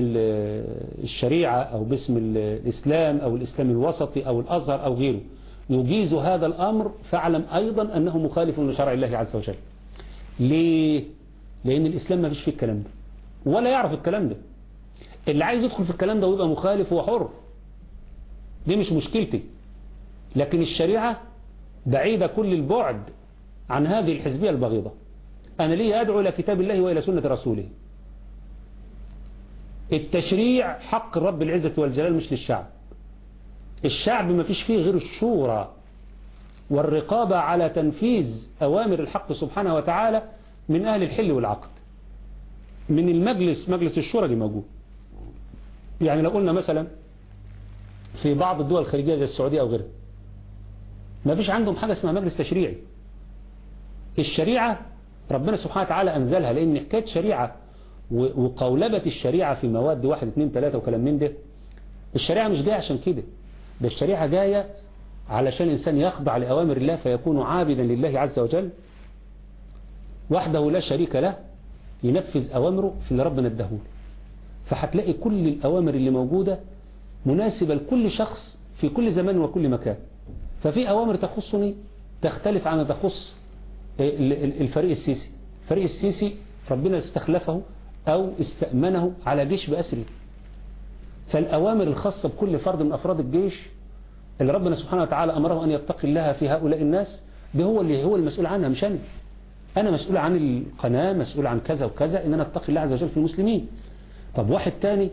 الشريعة أو باسم الإسلام أو الإسلام الوسطي أو الأزهر أو غيره يجيز هذا الأمر فاعلم أيضا أنه مخالف لشرع الله عز وجل. ليه؟ لأن الإسلام ما فيش فيه الكلام ده ولا يعرف الكلام ده. اللي عايز يدخل في الكلام ده ويبقى مخالف هو حر. دي مش مشكلتي. لكن الشريعة بعيدة كل البعد عن هذه الحزبية البغيضة. أنا لي أدعو إلى كتاب الله وإلى سنة رسوله. التشريع حق رب العزة والجلال مش للشعب. الشعب ما فيش فيه غير الشورى والرقابة على تنفيذ أوامر الحق سبحانه وتعالى من أهل الحل والعقد. من المجلس مجلس الشورى اللي موجود. يعني لو قلنا مثلا في بعض الدول الخارجية زي السعودية أو غيرها ما فيش عندهم حاجة اسمها مجلس تشريعي. الشريعة ربنا سبحانه وتعالى أنزلها لأن حكاية شريعة وقولبة الشريعة في مواد واحد اثنين ثلاثة وكلام من ده. الشريعة مش جاية عشان كده. ده الشريعة جاية علشان الإنسان يخضع لأوامر الله فيكون عابدا لله عز وجل وحده لا شريك له ينفذ أوامره في اللي ربنا اداهوله. فهتلاقي كل الأوامر اللي موجودة مناسبة لكل شخص في كل زمان وكل مكان. ففي أوامر تخصني تختلف عن تخص الفريق السيسي. الفريق السيسي ربنا استخلفه أو استأمنه على جيش بأسره. فالأوامر الخاصة بكل فرد من أفراد الجيش اللي ربنا سبحانه وتعالى أمره أن يتقي الله في هؤلاء الناس ده هو اللي هو المسؤول عنها مش أنا. أنا مسؤول عن القناة مسؤول عن كذا وكذا إن أنا أتقي الله عز وجل في المسلمين. طب واحد تاني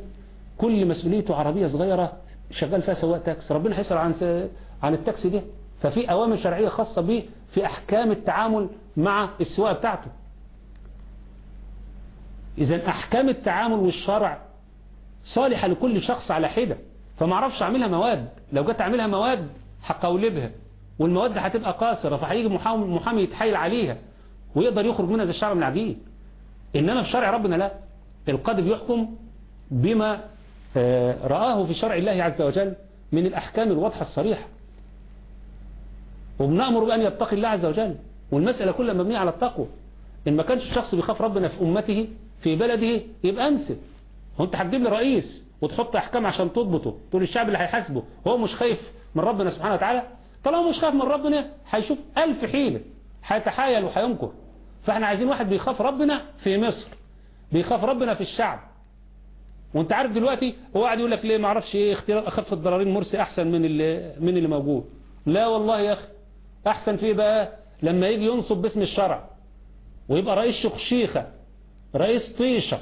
كل مسؤوليته عربية صغيرة شغال فيها سواق تاكس ربنا هيسأل عن عن التاكسي ده. ففي أوامر شرعية خاصة به في أحكام التعامل مع السواقة بتاعته. إذا أحكام التعامل والشرع صالحة لكل شخص على حدة. فما أعرفش أعملها مواد. لو جيت أعملها مواد هقولبها والمواد هتبقى قاصرة فهيجي محامي يتحايل عليها ويقدر يخرج منها زي الشعب من العجين إنما في شرع ربنا لا. القاضي بيحكم بما رآه في شرع الله عز وجل من الأحكام الواضحة الصريحة. وبنأمر بأن يتقي الله عز وجل. والمسألة كلها مبنية على التقوى. إن ما كانش الشخص بيخاف ربنا في أمته في بلده يبقى انسب هو أنت هتجيب لي رئيس وتحط أحكام عشان تضبطه تقول الشعب اللي هيحاسبه هو مش خايف من ربنا سبحانه وتعالى؟ طالما مش خايف من ربنا هيشوف ألف حيلة هيتحايل وهينكر. فإحنا عايزين واحد بيخاف ربنا في مصر بيخاف ربنا في الشعب. وأنت عارف دلوقتي هو قاعد يقول لك ليه؟ ما أعرفش إيه اختيار اخف الضرارين مرسي أحسن من اللي من اللي موجود. لا والله يا أخي. أحسن فيه بقى لما يجي ينصب باسم الشرع ويبقى رئيس شخشيخه رئيس طيشة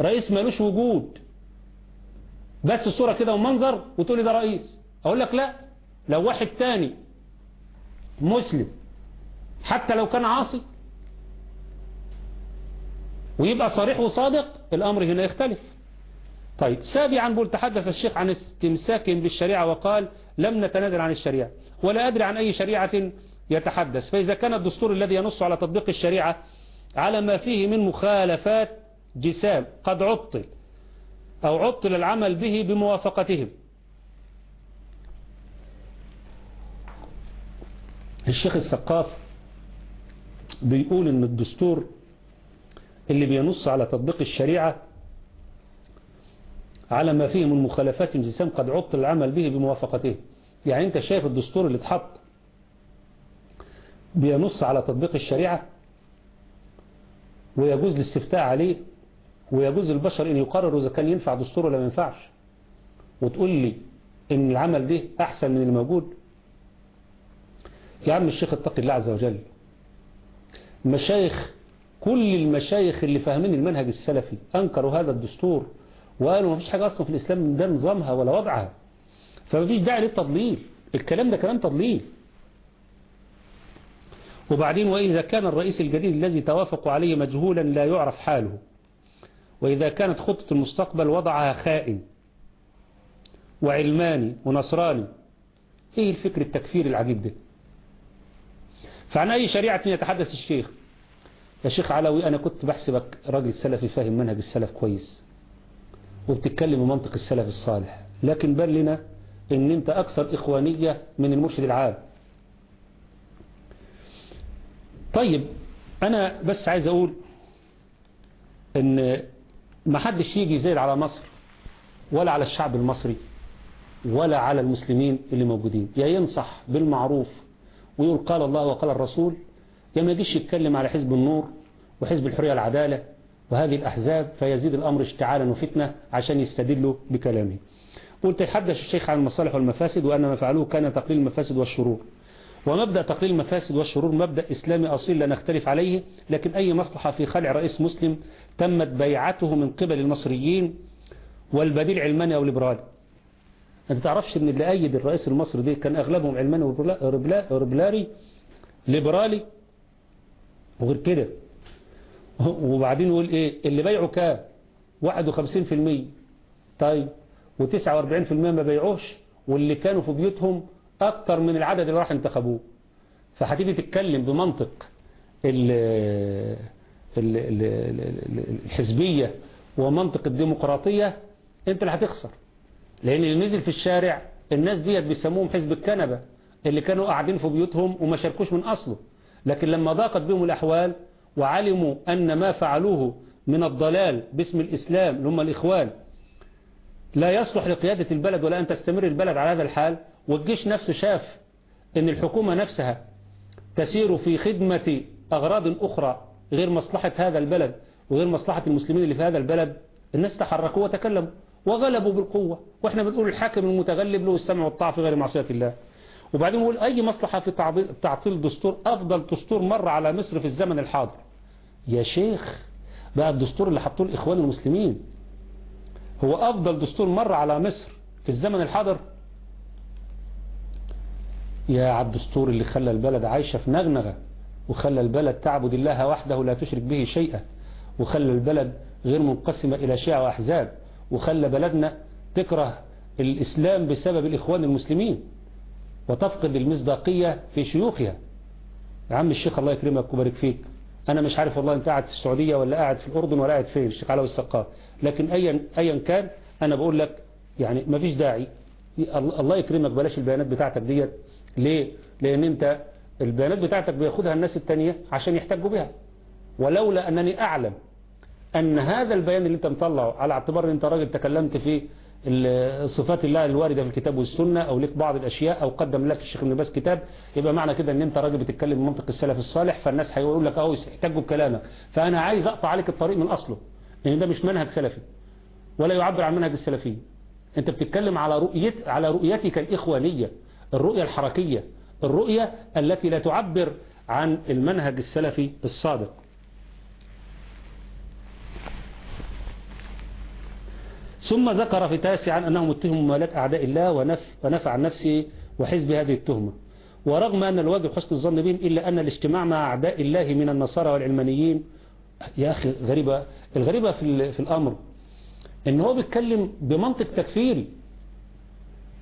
رئيس مالوش وجود. بس صورة كده ومنظر وتقولي ده رئيس. أقول لك لا لو واحد تاني مسلم حتى لو كان عاصي ويبقى صريح وصادق الأمر هنا يختلف. طيب سابعا بقول تحدث الشيخ عن استمساك بالشريعة وقال لم نتنازل عن الشريعة. ولا أدري عن أي شريعة يتحدث. فإذا كان الدستور الذي ينص على تطبيق الشريعة على ما فيه من مخالفات جسام قد عطل أو عطل العمل به بموافقتهم. الشيخ السقاف بيقول إن الدستور اللي بينص على تطبيق الشريعة على ما فيه من مخالفات الجسام قد عطل العمل به بموافقته يعني انت شايف الدستور اللي اتحط بينص على تطبيق الشريعة ويجوز الاستفتاء عليه ويجوز البشر ان يقرروا إذا كان ينفع دستور ولا ما ينفعش وتقول لي إن العمل ده أحسن من الموجود؟ يا عم الشيخ اتقي الله عز وجل. مشايخ كل المشايخ اللي فاهمين المنهج السلفي أنكروا هذا الدستور وقالوا ما فيش حاجة أصلا في الإسلام ده نظامها ولا وضعها. فما فيش داعي للتضليل. الكلام ده كلام تضليل. وبعدين وإذا كان الرئيس الجديد الذي توافقوا عليه مجهولا لا يعرف حاله. وإذا كانت خطة المستقبل وضعها خائن وعلماني ونصراني إيه الفكر التكفيري العجيب ده؟ فعن أي شريعة يتحدث الشيخ؟ يا شيخ علوي أنا كنت بحسبك راجل سلفي فاهم منهج السلف كويس وبتتكلم بمنطق السلف الصالح لكن بل لنا إن أنت أكثر إخوانية من المرشد العام. طيب أنا بس عايز أقول إن ما حدش يجي يزيد على مصر ولا على الشعب المصري ولا على المسلمين اللي موجودين. يا ينصح بالمعروف ويقول قال الله وقال الرسول يا ما يجيش يتكلم على حزب النور وحزب الحرية والعدالة وهذه الأحزاب فيزيد الأمر اشتعالا وفتنة عشان يستدلوا بكلامه. قلت يتحدث الشيخ عن المصالح والمفاسد وأن ما فعلوه كان تقليل المفاسد والشرور. ومبدأ تقليل المفاسد والشرور مبدأ إسلامي أصيل لا نختلف عليه لكن أي مصلحة في خلع رئيس مسلم تمت بيعته من قبل المصريين والبديل علماني أو ليبرالي. أنت تعرفش أن اللي أيد الرئيس المصري دي كان أغلبهم علماني وربلاري ليبرالي وغير كده. وبعدين يقول إيه؟ اللي بيعه كام؟ 51% طيب. و49% ما بيعوش واللي كانوا في بيوتهم أكتر من العدد اللي راح انتخبوه. فهتيجي تتكلم بمنطق ال ال ال الحزبية ومنطق الديمقراطية أنت اللي هتخسر. لأن اللي نزل في الشارع الناس ديت بيسموهم حزب الكنبة اللي كانوا قاعدين في بيوتهم وما شاركوش من أصله. لكن لما ضاقت بهم الأحوال وعلموا أن ما فعلوه من الضلال باسم الإسلام اللي هم الإخوان لا يصلح لقيادة البلد ولا أن تستمر البلد على هذا الحال والجيش نفسه شاف أن الحكومة نفسها تسير في خدمة أغراض أخرى غير مصلحة هذا البلد وغير مصلحة المسلمين اللي في هذا البلد الناس تحركوا وتكلموا وغلبوا بالقوة. وإحنا بنقول الحاكم المتغلب له السمع والطاعة في غير معصية الله. وبعدين نقول أي مصلحة في تعطيل الدستور أفضل دستور مر على مصر في الزمن الحاضر. يا شيخ بقى الدستور اللي حطوه الإخوان المسلمين. هو أفضل دستور مر على مصر في الزمن الحاضر. يا على الدستور اللي خلى البلد عايشة في نغنغة وخلى البلد تعبد الله وحده لا تشرك به شيئا وخلى البلد غير منقسمة إلى شيع وأحزاب وخلى بلدنا تكره الإسلام بسبب الإخوان المسلمين وتفقد المصداقية في شيوخها. يا عم الشيخ الله يكرمك ويبارك فيك. أنا مش عارف والله أنت قاعد في السعودية ولا قاعد في الأردن ولا قاعد فين الشيخ علوي السقاف. لكن أيا أيا كان أنا بقول لك يعني ما فيش داعي. الله يكرمك بلاش البيانات بتاعتك ديت. ليه؟ لأن أنت البيانات بتاعتك بياخدها الناس التانية عشان يحتاجوا بها ولولا أنني أعلم أن هذا البيان اللي أنت مطلعه على اعتبار أن أنت راجل تكلمت في صفات الله الواردة في الكتاب والسنة أو لك بعض الأشياء أو قدم لك الشيخ ابن باز كتاب يبقى معنى كده أن أنت راجل بتتكلم بمنطق السلف الصالح فالناس هيقول لك أهو يحتاجوا بكلامك. فأنا عايز أقطع عليك الطريق من أصله. لأن ده مش منهج سلفي ولا يعبر عن منهج السلفيين. أنت بتتكلم على رؤيت على رؤيتك الإخوانية الرؤية الحركية الرؤية التي لا تعبر عن المنهج السلفي الصادق. ثم ذكر في تاسعا أنه متهم موالاة أعداء الله ونف ونفع عن نفسه وحزب هذه التهمة. ورغم أن الواجب حسن الظن بهم إلا أن الاجتماع مع أعداء الله من النصارى والعلمانيين يا أخي غريبة الغريبة في, في الأمر إن هو بيتكلم بمنطق تكفيري.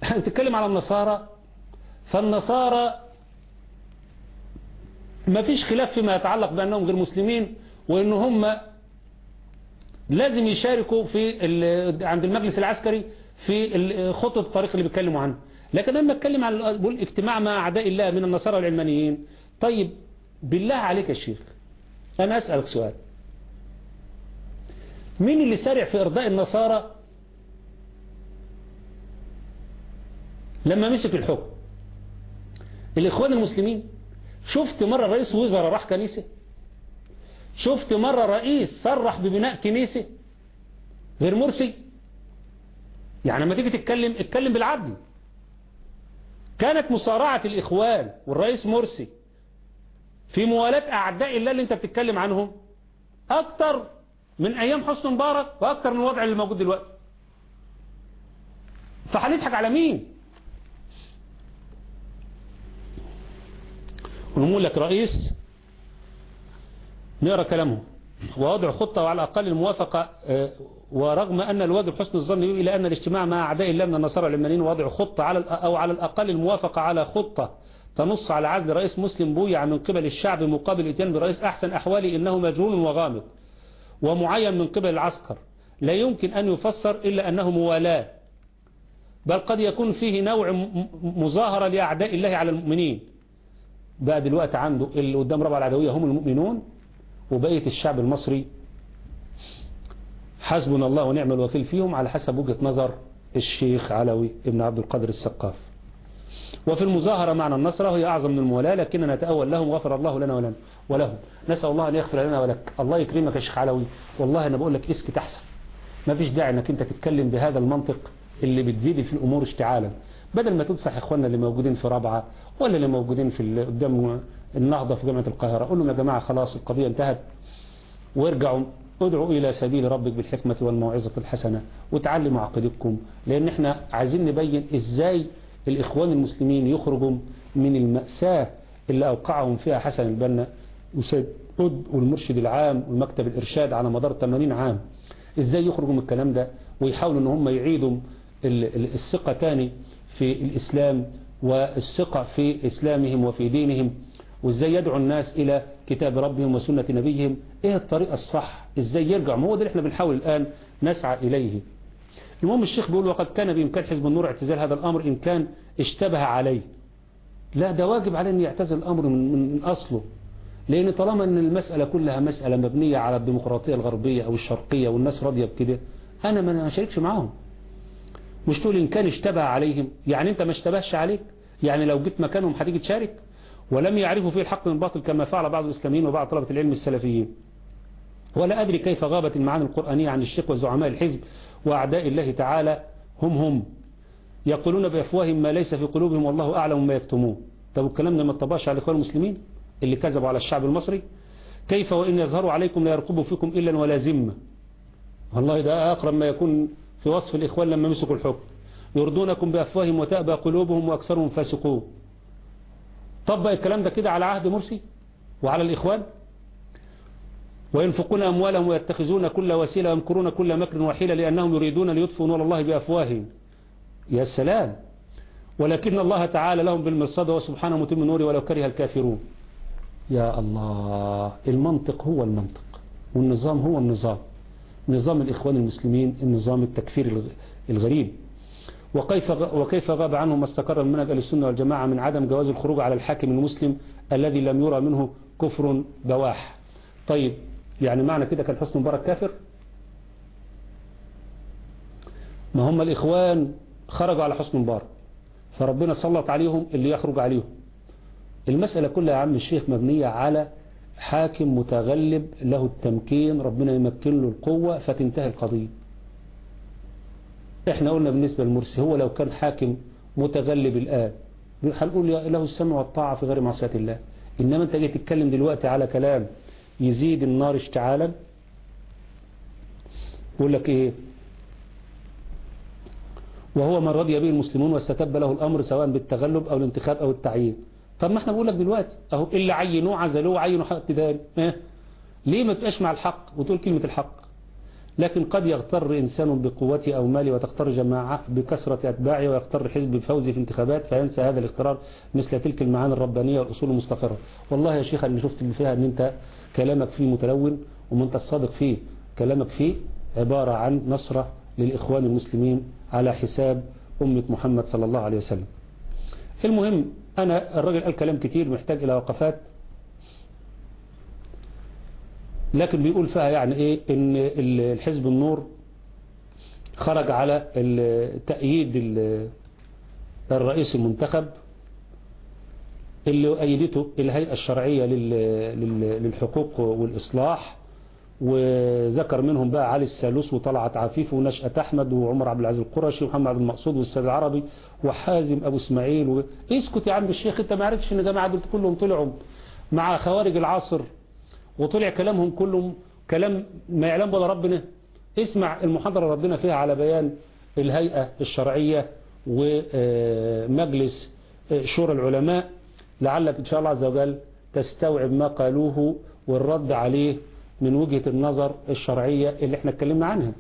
تتكلم على النصارى فالنصارى ما فيش خلاف فيما يتعلق بأنهم غير مسلمين وإن هم لازم يشاركوا في عند المجلس العسكري في خطة الطريق اللي بيتكلموا عنه. لكن لما اتكلم عن بقول اجتماع مع أعداء الله من النصارى والعلمانيين. طيب بالله عليك يا شيخ أنا أسألك سؤال. مين اللي سارع في إرضاء النصارى؟ لما مسك الحكم. الإخوان المسلمين شفت مرة رئيس وزراء راح كنيسة؟ شفت مرة رئيس صرح ببناء كنيسة غير مرسي؟ يعني لما تيجي تتكلم اتكلم بالعدل. كانت مصارعة الإخوان والرئيس مرسي في موالاة أعداء الله اللي أنت بتتكلم عنهم أكتر من أيام حسن مبارك وأكتر من الوضع اللي موجود دلوقتي. فهنضحك على مين؟ ونقول لك رئيس نقرأ كلامهم. ووضع خطة وعلى الأقل الموافقة ورغم أن الواجب حسن الظن إلى أن الاجتماع مع أعداء الله من النصارى العلمانيين ووضع خطة على أو على الأقل الموافقة على خطة تنص على عزل رئيس مسلم بويع من قبل الشعب مقابل إتيان برئيس أحسن أحوالي إنه مجهول وغامض. ومعين من قبل العسكر. لا يمكن أن يفسر إلا أنه موالاة. بل قد يكون فيه نوع مظاهرة لأعداء الله على المؤمنين. بقى دلوقتي عنده اللي قدام ربع العدوية هم المؤمنون وبقية الشعب المصري. حسبنا الله ونعم الوكيل فيهم على حسب وجهة نظر الشيخ علوي ابن عبد القادر السقاف. وفي المظاهرة معنى النصر هي أعظم من المولاة لكننا نتأول لهم غفر الله لنا ولنا. ولهم نسأل الله أن يغفر لنا ولك. الله يكرمك يا شيخ علوي. والله أنا بقول لك اسكت أحسن. ما فيش داعي أنك أنت تتكلم بهذا المنطق اللي بتزيد في الأمور اشتعالا. بدل ما تنصح إخواننا اللي موجودين في رابعة ولا اللي موجودين في قدام النهضة في جامعة القاهرة قول لهم يا جماعة خلاص القضية انتهت. وارجعوا. ادعوا إلى سبيل ربك بالحكمة والموعظة الحسنة وتعلموا عقيدتكم. لأن إحنا عايزين نبين إزاي الإخوان المسلمين يخرجوا من المأساة اللي أوقعهم فيها حسن البنا. وسيد قد والمرشد العام والمكتب الإرشاد على مدار 80 عام. إزاي يخرجوا من الكلام ده؟ ويحاولوا إن هم يعيدوا الثقة تاني في الإسلام والثقة في إسلامهم وفي دينهم. وإزاي يدعو الناس إلى كتاب ربهم وسنة نبيهم؟ إيه الطريقة الصح؟ إزاي يرجع؟ ما هو ده اللي إحنا بنحاول الآن نسعى إليه. المهم الشيخ بيقول وقد كان بإمكان حزب النور اعتزال هذا الأمر إن كان اشتبه عليه. لا ده واجب عليه أن يعتزل الأمر من, من أصله. لأن طالما أن المسألة كلها مسألة مبنية على الديمقراطية الغربية أو الشرقية والناس راضية بكده أنا ما شاركش معاهم. مش تقول إن كان اشتبه عليهم. يعني أنت ما اشتبهش عليك؟ يعني لو جيت مكانهم هتيجي تشارك؟ ولم يعرفوا فيه الحق من الباطل كما فعل بعض الإسلاميين وبعض طلبة العلم السلفيين. ولا أدري كيف غابت المعاني القرآنية عن الشيخ وزعماء الحزب وأعداء الله تعالى. هم هم. يقولون بأفواههم ما ليس في قلوبهم والله أعلم ما يكتمون. طب الكلام ده ما اتطبقش على الإخوان المسلمين؟ اللي كذبوا على الشعب المصري كيف وإن يظهروا عليكم لا يرقبوا فيكم إلا ولا ذمة. والله ده أقرب ما يكون في وصف الإخوان لما مسكوا الحكم. يردونكم بأفواههم وتأبى قلوبهم وأكثرهم فاسقون. طبق الكلام ده كده على عهد مرسي وعلى الإخوان؟ وينفقون أموالهم ويتخذون كل وسيلة ويمكرون كل مكر وحيلة لأنهم يريدون ليطفوا نور الله بأفواههم. يا سلام. ولكن الله تعالى لهم بالمرصاد وسبحانه متم نوري ولو كره الكافرون. يا الله المنطق هو المنطق والنظام هو النظام. نظام الإخوان المسلمين النظام التكفير الغريب. وكيف وكيف غاب عنه ما استقر من منهج السنة والجماعة من عدم جواز الخروج على الحاكم المسلم الذي لم يرى منه كفر بواح. طيب يعني معنى كده كان حسن مبارك كافر؟ ما هم الإخوان خرجوا على حسن مبارك فربنا سلط عليهم اللي يخرج عليهم. المسألة كلها يا عم الشيخ مبنية على حاكم متغلب له التمكين ربنا يمكن له القوة فتنتهي القضية. إحنا قلنا بالنسبة للمرسي هو لو كان حاكم متغلب الآن هنقول له السمع والطاعة في غير معصية الله. إنما أنت جاي تتكلم دلوقتي على كلام يزيد النار اشتعالا؟ يقول لك إيه؟ وهو من رضي به المسلمون واستتب له الأمر سواء بالتغلب أو الانتخاب أو التعيين. طب ما إحنا بقول لك دلوقتي اهو اللي عينوه عزلوه وعينوا حق آه ليه ما تبقاش مع الحق وتقول كلمة الحق؟ لكن قد يغتر إنسان بقوته أو ماله وتغتر جماعة بكثرة أتباعه ويغتر حزب بفوزه في انتخابات فينسى هذا الاغترار مثل تلك المعاني الربانية والأصول المستقرة. والله يا شيخ اللي شفت اللي فيها أن أنت كلامك فيه متلون وما أنت الصادق فيه كلامك فيه عبارة عن نصرة للإخوان المسلمين على حساب أمة محمد صلى الله عليه وسلم. المهم أنا الراجل قال كلام كتير محتاج إلى وقفات لكن بيقول فيها يعني إيه؟ إن الحزب النور خرج على تأييد الرئيس المنتخب اللي أيدته الهيئة الشرعية للحقوق والإصلاح وذكر منهم بقى علي السالوس وطلعت عفيف ونشأة أحمد وعمر عبد العزيز القرشي ومحمد عبد المقصود والسيد العربي وحازم أبو إسماعيل و... اسكت يا عم الشيخ أنت ما عرفتش إن جماعة دول كلهم طلعوا مع خوارج العصر وطلع كلامهم كلهم كلام ما يعلم ولا ربنا. اسمع المحاضرة ربنا فيها على بيان الهيئة الشرعية ومجلس شورى العلماء لعلك إن شاء الله عز وجل تستوعب ما قالوه والرد عليه من وجهة النظر الشرعية اللي إحنا اتكلمنا عنها.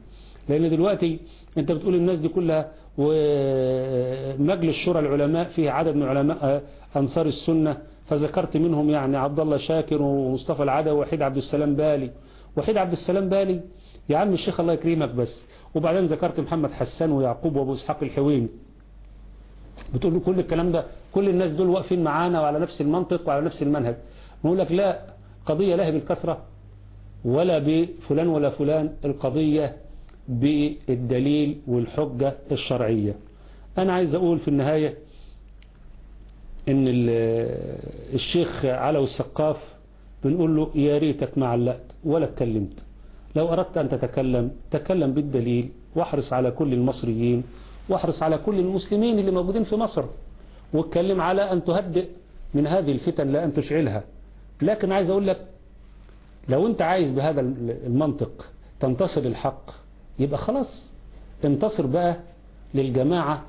لأن دلوقتي انت بتقول الناس دي كلها ومجلس شورى العلماء فيه عدد من علماء أنصار السنة فذكرت منهم يعني عبد الله شاكر ومصطفى العدوي وحيد عبد السلام بالي. وحيد عبد السلام بالي يا عم الشيخ الله يكرمك بس. وبعدين ذكرت محمد حسان ويعقوب وأبو إسحاق الحويني. بتقول له كل الكلام ده كل الناس دول واقفين معانا وعلى نفس المنطق وعلى نفس المنهج. نقول لك لا قضية لا بالكثرة. ولا بفلان ولا فلان القضية بالدليل والحجة الشرعية. أنا عايز أقول في النهاية إن الشيخ علوي السقاف بنقول له يا ريتك ما علقت ولا اتكلمت. لو أردت أن تتكلم تكلم بالدليل واحرص على كل المصريين واحرص على كل المسلمين اللي موجودين في مصر واتكلم على أن تهدئ من هذه الفتن لا أن تشعلها. لكن عايز أقول لك لو أنت عايز بهذا المنطق تنتصر الحق يبقى خلاص انتصر بقى للجماعة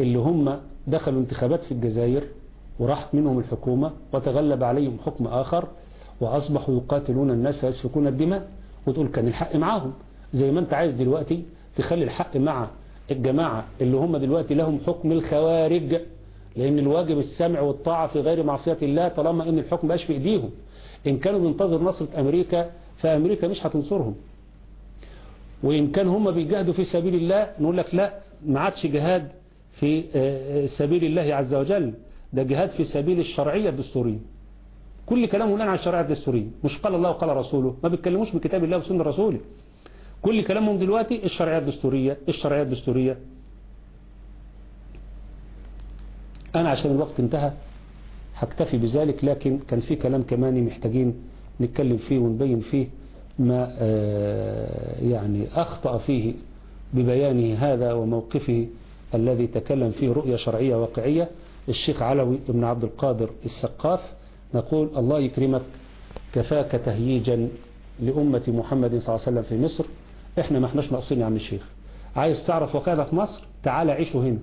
اللي هم دخلوا انتخابات في الجزائر وراح منهم الحكومة وتغلب عليهم حكم آخر وأصبحوا يقاتلون الناس ويسفكون الدماء وتقول كان الحق معاهم. زي ما انت عايز دلوقتي تخلي الحق مع الجماعة اللي هم دلوقتي لهم حكم الخوارج لأن الواجب السمع والطاعة في غير معصية الله طالما إن الحكم بقاش في إيديهم. إن كانوا بينتظر نصرة أمريكا فأمريكا مش هتنصرهم. وإن كان هم بيجاهدوا في سبيل الله نقول لك لا ما عادش جهاد في سبيل الله عز وجل. ده جهاد في سبيل الشرعية الدستورية. كل كلامهم الآن عن الشرعية الدستورية. مش قال الله وقال رسوله. ما بيتكلموش بكتاب الله وسنة رسوله. كل كلامهم دلوقتي الشرعية الدستورية الشرعية الدستورية. أنا عشان الوقت انتهى. هكتفي بذلك لكن كان في كلام كمان محتاجين نتكلم فيه ونبين فيه ما يعني أخطأ فيه ببيانه هذا وموقفه الذي تكلم فيه رؤية شرعية واقعية الشيخ علوي بن عبد القادر السقاف. نقول الله يكرمك كفاك تهييجا لأمة محمد صلى الله عليه وسلم في مصر. إحنا ما إحناش ناقصين يا عم الشيخ. عايز تعرف في مصر؟ تعال عيشه هنا.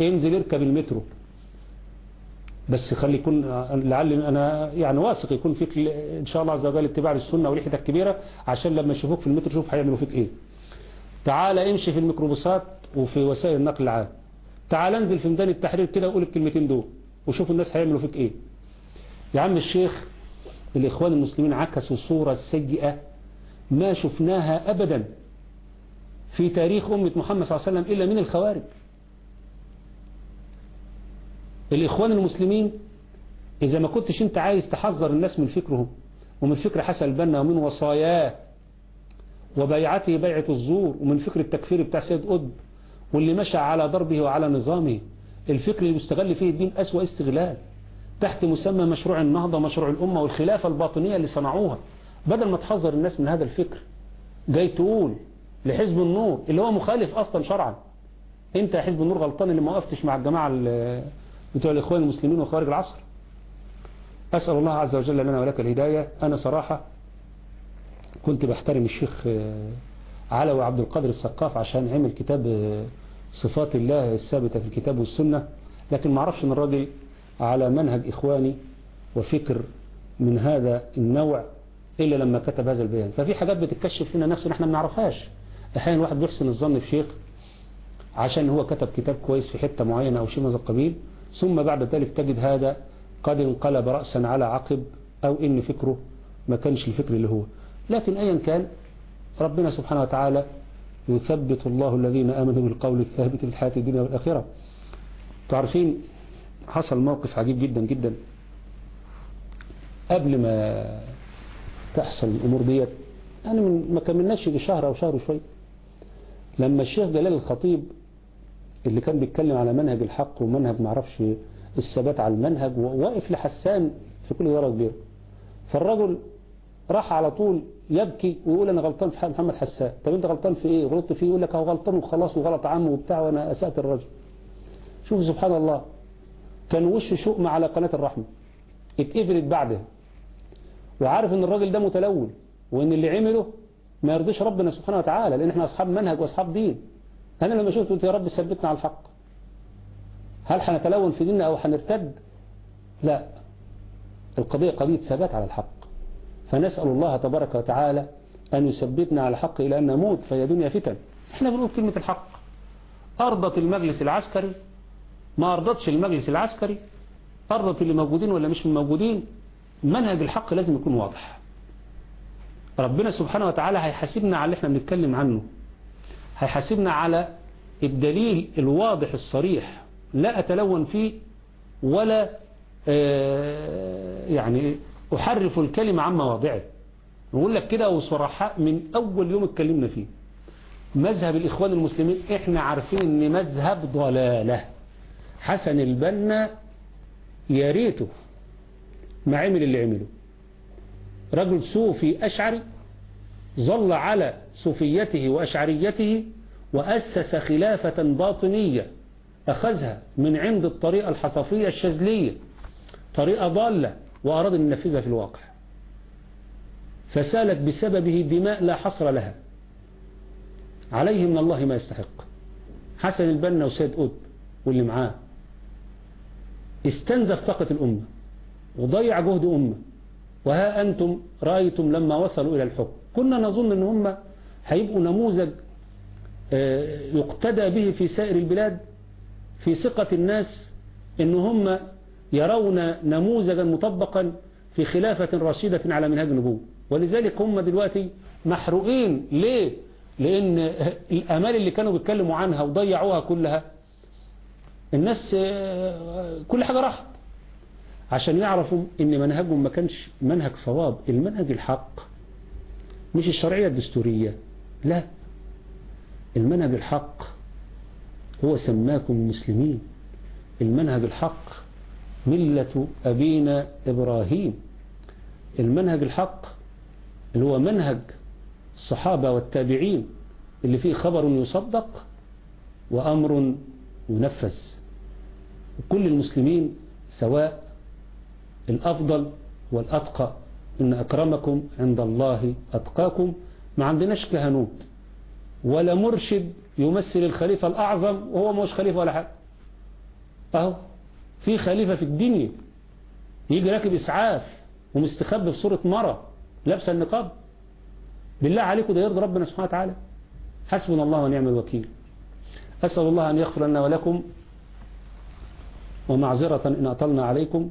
انزل اركب المترو. بس خلي يكون لعل أنا يعني واثق يكون فيك إن شاء الله عز وجل اتباع للسنه وريحتك كبيرة عشان لما يشوفوك في المترو شوف هيعملوا فيك إيه. تعال امشي في الميكروباصات وفي وسائل النقل العام. تعال انزل في ميدان التحرير كده وقول الكلمتين دول وشوف الناس هيعملوا فيك إيه. يا عم الشيخ الإخوان المسلمين عكسوا صورة سيئة ما شفناها ابدا في تاريخ أمة محمد صلى الله عليه وسلم إلا من الخوارج. الإخوان المسلمين إذا ما كنتش أنت عايز تحذر الناس من فكرهم ومن فكر حسن البنا ومن وصاياه وبيعته بيعة الزور ومن فكر التكفير بتاع سيد قطب واللي مشى على ضربه وعلى نظامه الفكر اللي بيستغل فيه الدين أسوأ استغلال. تحت مسمى مشروع النهضة مشروع الأمة والخلافة الباطنية اللي صنعوها. بدل ما تحذر الناس من هذا الفكر جاي تقول لحزب النور اللي هو مخالف أصلا شرعا. أنت يا حزب النور غلطان اللي ما وقفتش مع الجماعة بتوع الإخوان المسلمين وخارج العصر. أسأل الله عز وجل لنا ولك الهداية. أنا صراحة كنت بحترم الشيخ علوي عبد القادر السقاف عشان عمل كتاب صفات الله الثابتة في الكتاب والسنة. لكن ما أعرفش ان الراجل على منهج إخواني وفكر من هذا النوع إلا لما كتب هذا البيان. ففي حاجات بتتكشف لنا نفسنا إحنا ما نعرفهاش. أحيانا واحد بيحسن الظن في شيخ عشان هو كتب كتاب كويس في حتة معينة أو شيء من هذا القبيل. ثم بعد ذلك تجد هذا قد انقلب رأسا على عقب أو إن فكره ما كانش الفكر اللي هو. لكن أيا كان ربنا سبحانه وتعالى يثبت الله الذين آمنوا بالقول الثابت في الحياة الدنيا والآخرة. تعرفين حصل موقف عجيب جدا جدا. قبل ما تحصل الأمور ديت أنا ما كملناش بشهر أو شهر وشوي لما الشيخ جلال الخطيب اللي كان بيتكلم على منهج الحق ومنهج معرفش الثبات على المنهج وواقف لحسان في كل درجة كبيرة. فالرجل راح على طول يبكي ويقول أنا غلطان في محمد حسان. طب أنت غلطان في إيه؟ غلطت فيه؟ يقول لك هو غلطان وخلاص وغلط عمه وبتاع وأنا أسأت الرجل. شوف سبحان الله كان وش شؤم على قناة الرحمة. اتقفلت بعدها. وعارف إن الراجل ده متلون وإن اللي عمله ما يرضيش ربنا سبحانه وتعالى لأن إحنا أصحاب منهج وأصحاب دين. أنا لما شفت قلت يا رب ثبتنا على الحق. هل هنتلون في ديننا أو هنرتد لا. القضية قضية ثبات على الحق. فنسأل الله تبارك وتعالى أن يثبتنا على الحق إلى أن نموت فهي دنيا فتن. إحنا بنقول كلمة الحق. أرضت المجلس العسكري. ما أرضتش المجلس العسكري. أرضت اللي موجودين ولا مش موجودين. منهج الحق لازم يكون واضح. ربنا سبحانه وتعالى هيحاسبنا على اللي إحنا بنتكلم عنه. هيحاسبنا على الدليل الواضح الصريح لا أتلون فيه ولا يعني أحرف الكلمة عن مواضعه. نقول لك كده وصراحة من أول يوم اتكلمنا فيه. مذهب الإخوان المسلمين إحنا عارفين إن مذهب ضلالة. حسن البنا يا ريته ما عمل اللي عمله. رجل صوفي أشعري ظل على صوفيته وأشعريته وأسس خلافة باطنية أخذها من عند الطريقة الحصفية الشاذلية طريقة ضالة وأراد أن ينفذها في الواقع. فسالت بسببه دماء لا حصر لها. عليه من الله ما يستحق. حسن البنا وسيد قطب واللي معاه. استنزف طاقة الأمة وضيع جهد أمة. وها أنتم رأيتم لما وصلوا إلى الحكم. كنا نظن أن هم هيبقوا نموذج يقتدى به في سائر البلاد في ثقة الناس أن هم يرون نموذجا مطبقا في خلافة رشيدة على منهج النبوة. ولذلك هم دلوقتي محروقين. ليه؟ لأن الأمال اللي كانوا بيتكلموا عنها وضيعوها كلها الناس كل حاجة راحت. عشان يعرفوا إن منهجهم ما كانش منهج صواب المنهج الحق. مش الشرعية الدستورية لا. المنهج الحق هو سماكم مسلمين. المنهج الحق ملة أبينا إبراهيم. المنهج الحق اللي هو منهج الصحابة والتابعين اللي فيه خبر يصدق وأمر ينفذ. وكل المسلمين سواء الأفضل والأتقى. إن أكرمكم عند الله أتقاكم. ما عندناش كهنوت. ولا مرشد يمثل الخليفة الأعظم وهو مش خليفة ولا حاجة. أهو في خليفة في الدنيا يجي راكب إسعاف ومستخبي في صورة مرة لابسة النقاب. بالله عليكم ده يرضي ربنا سبحانه وتعالى. حسبنا الله ونعم الوكيل. أسأل الله أن يغفر لنا ولكم. ومعذرة إن أطلنا عليكم.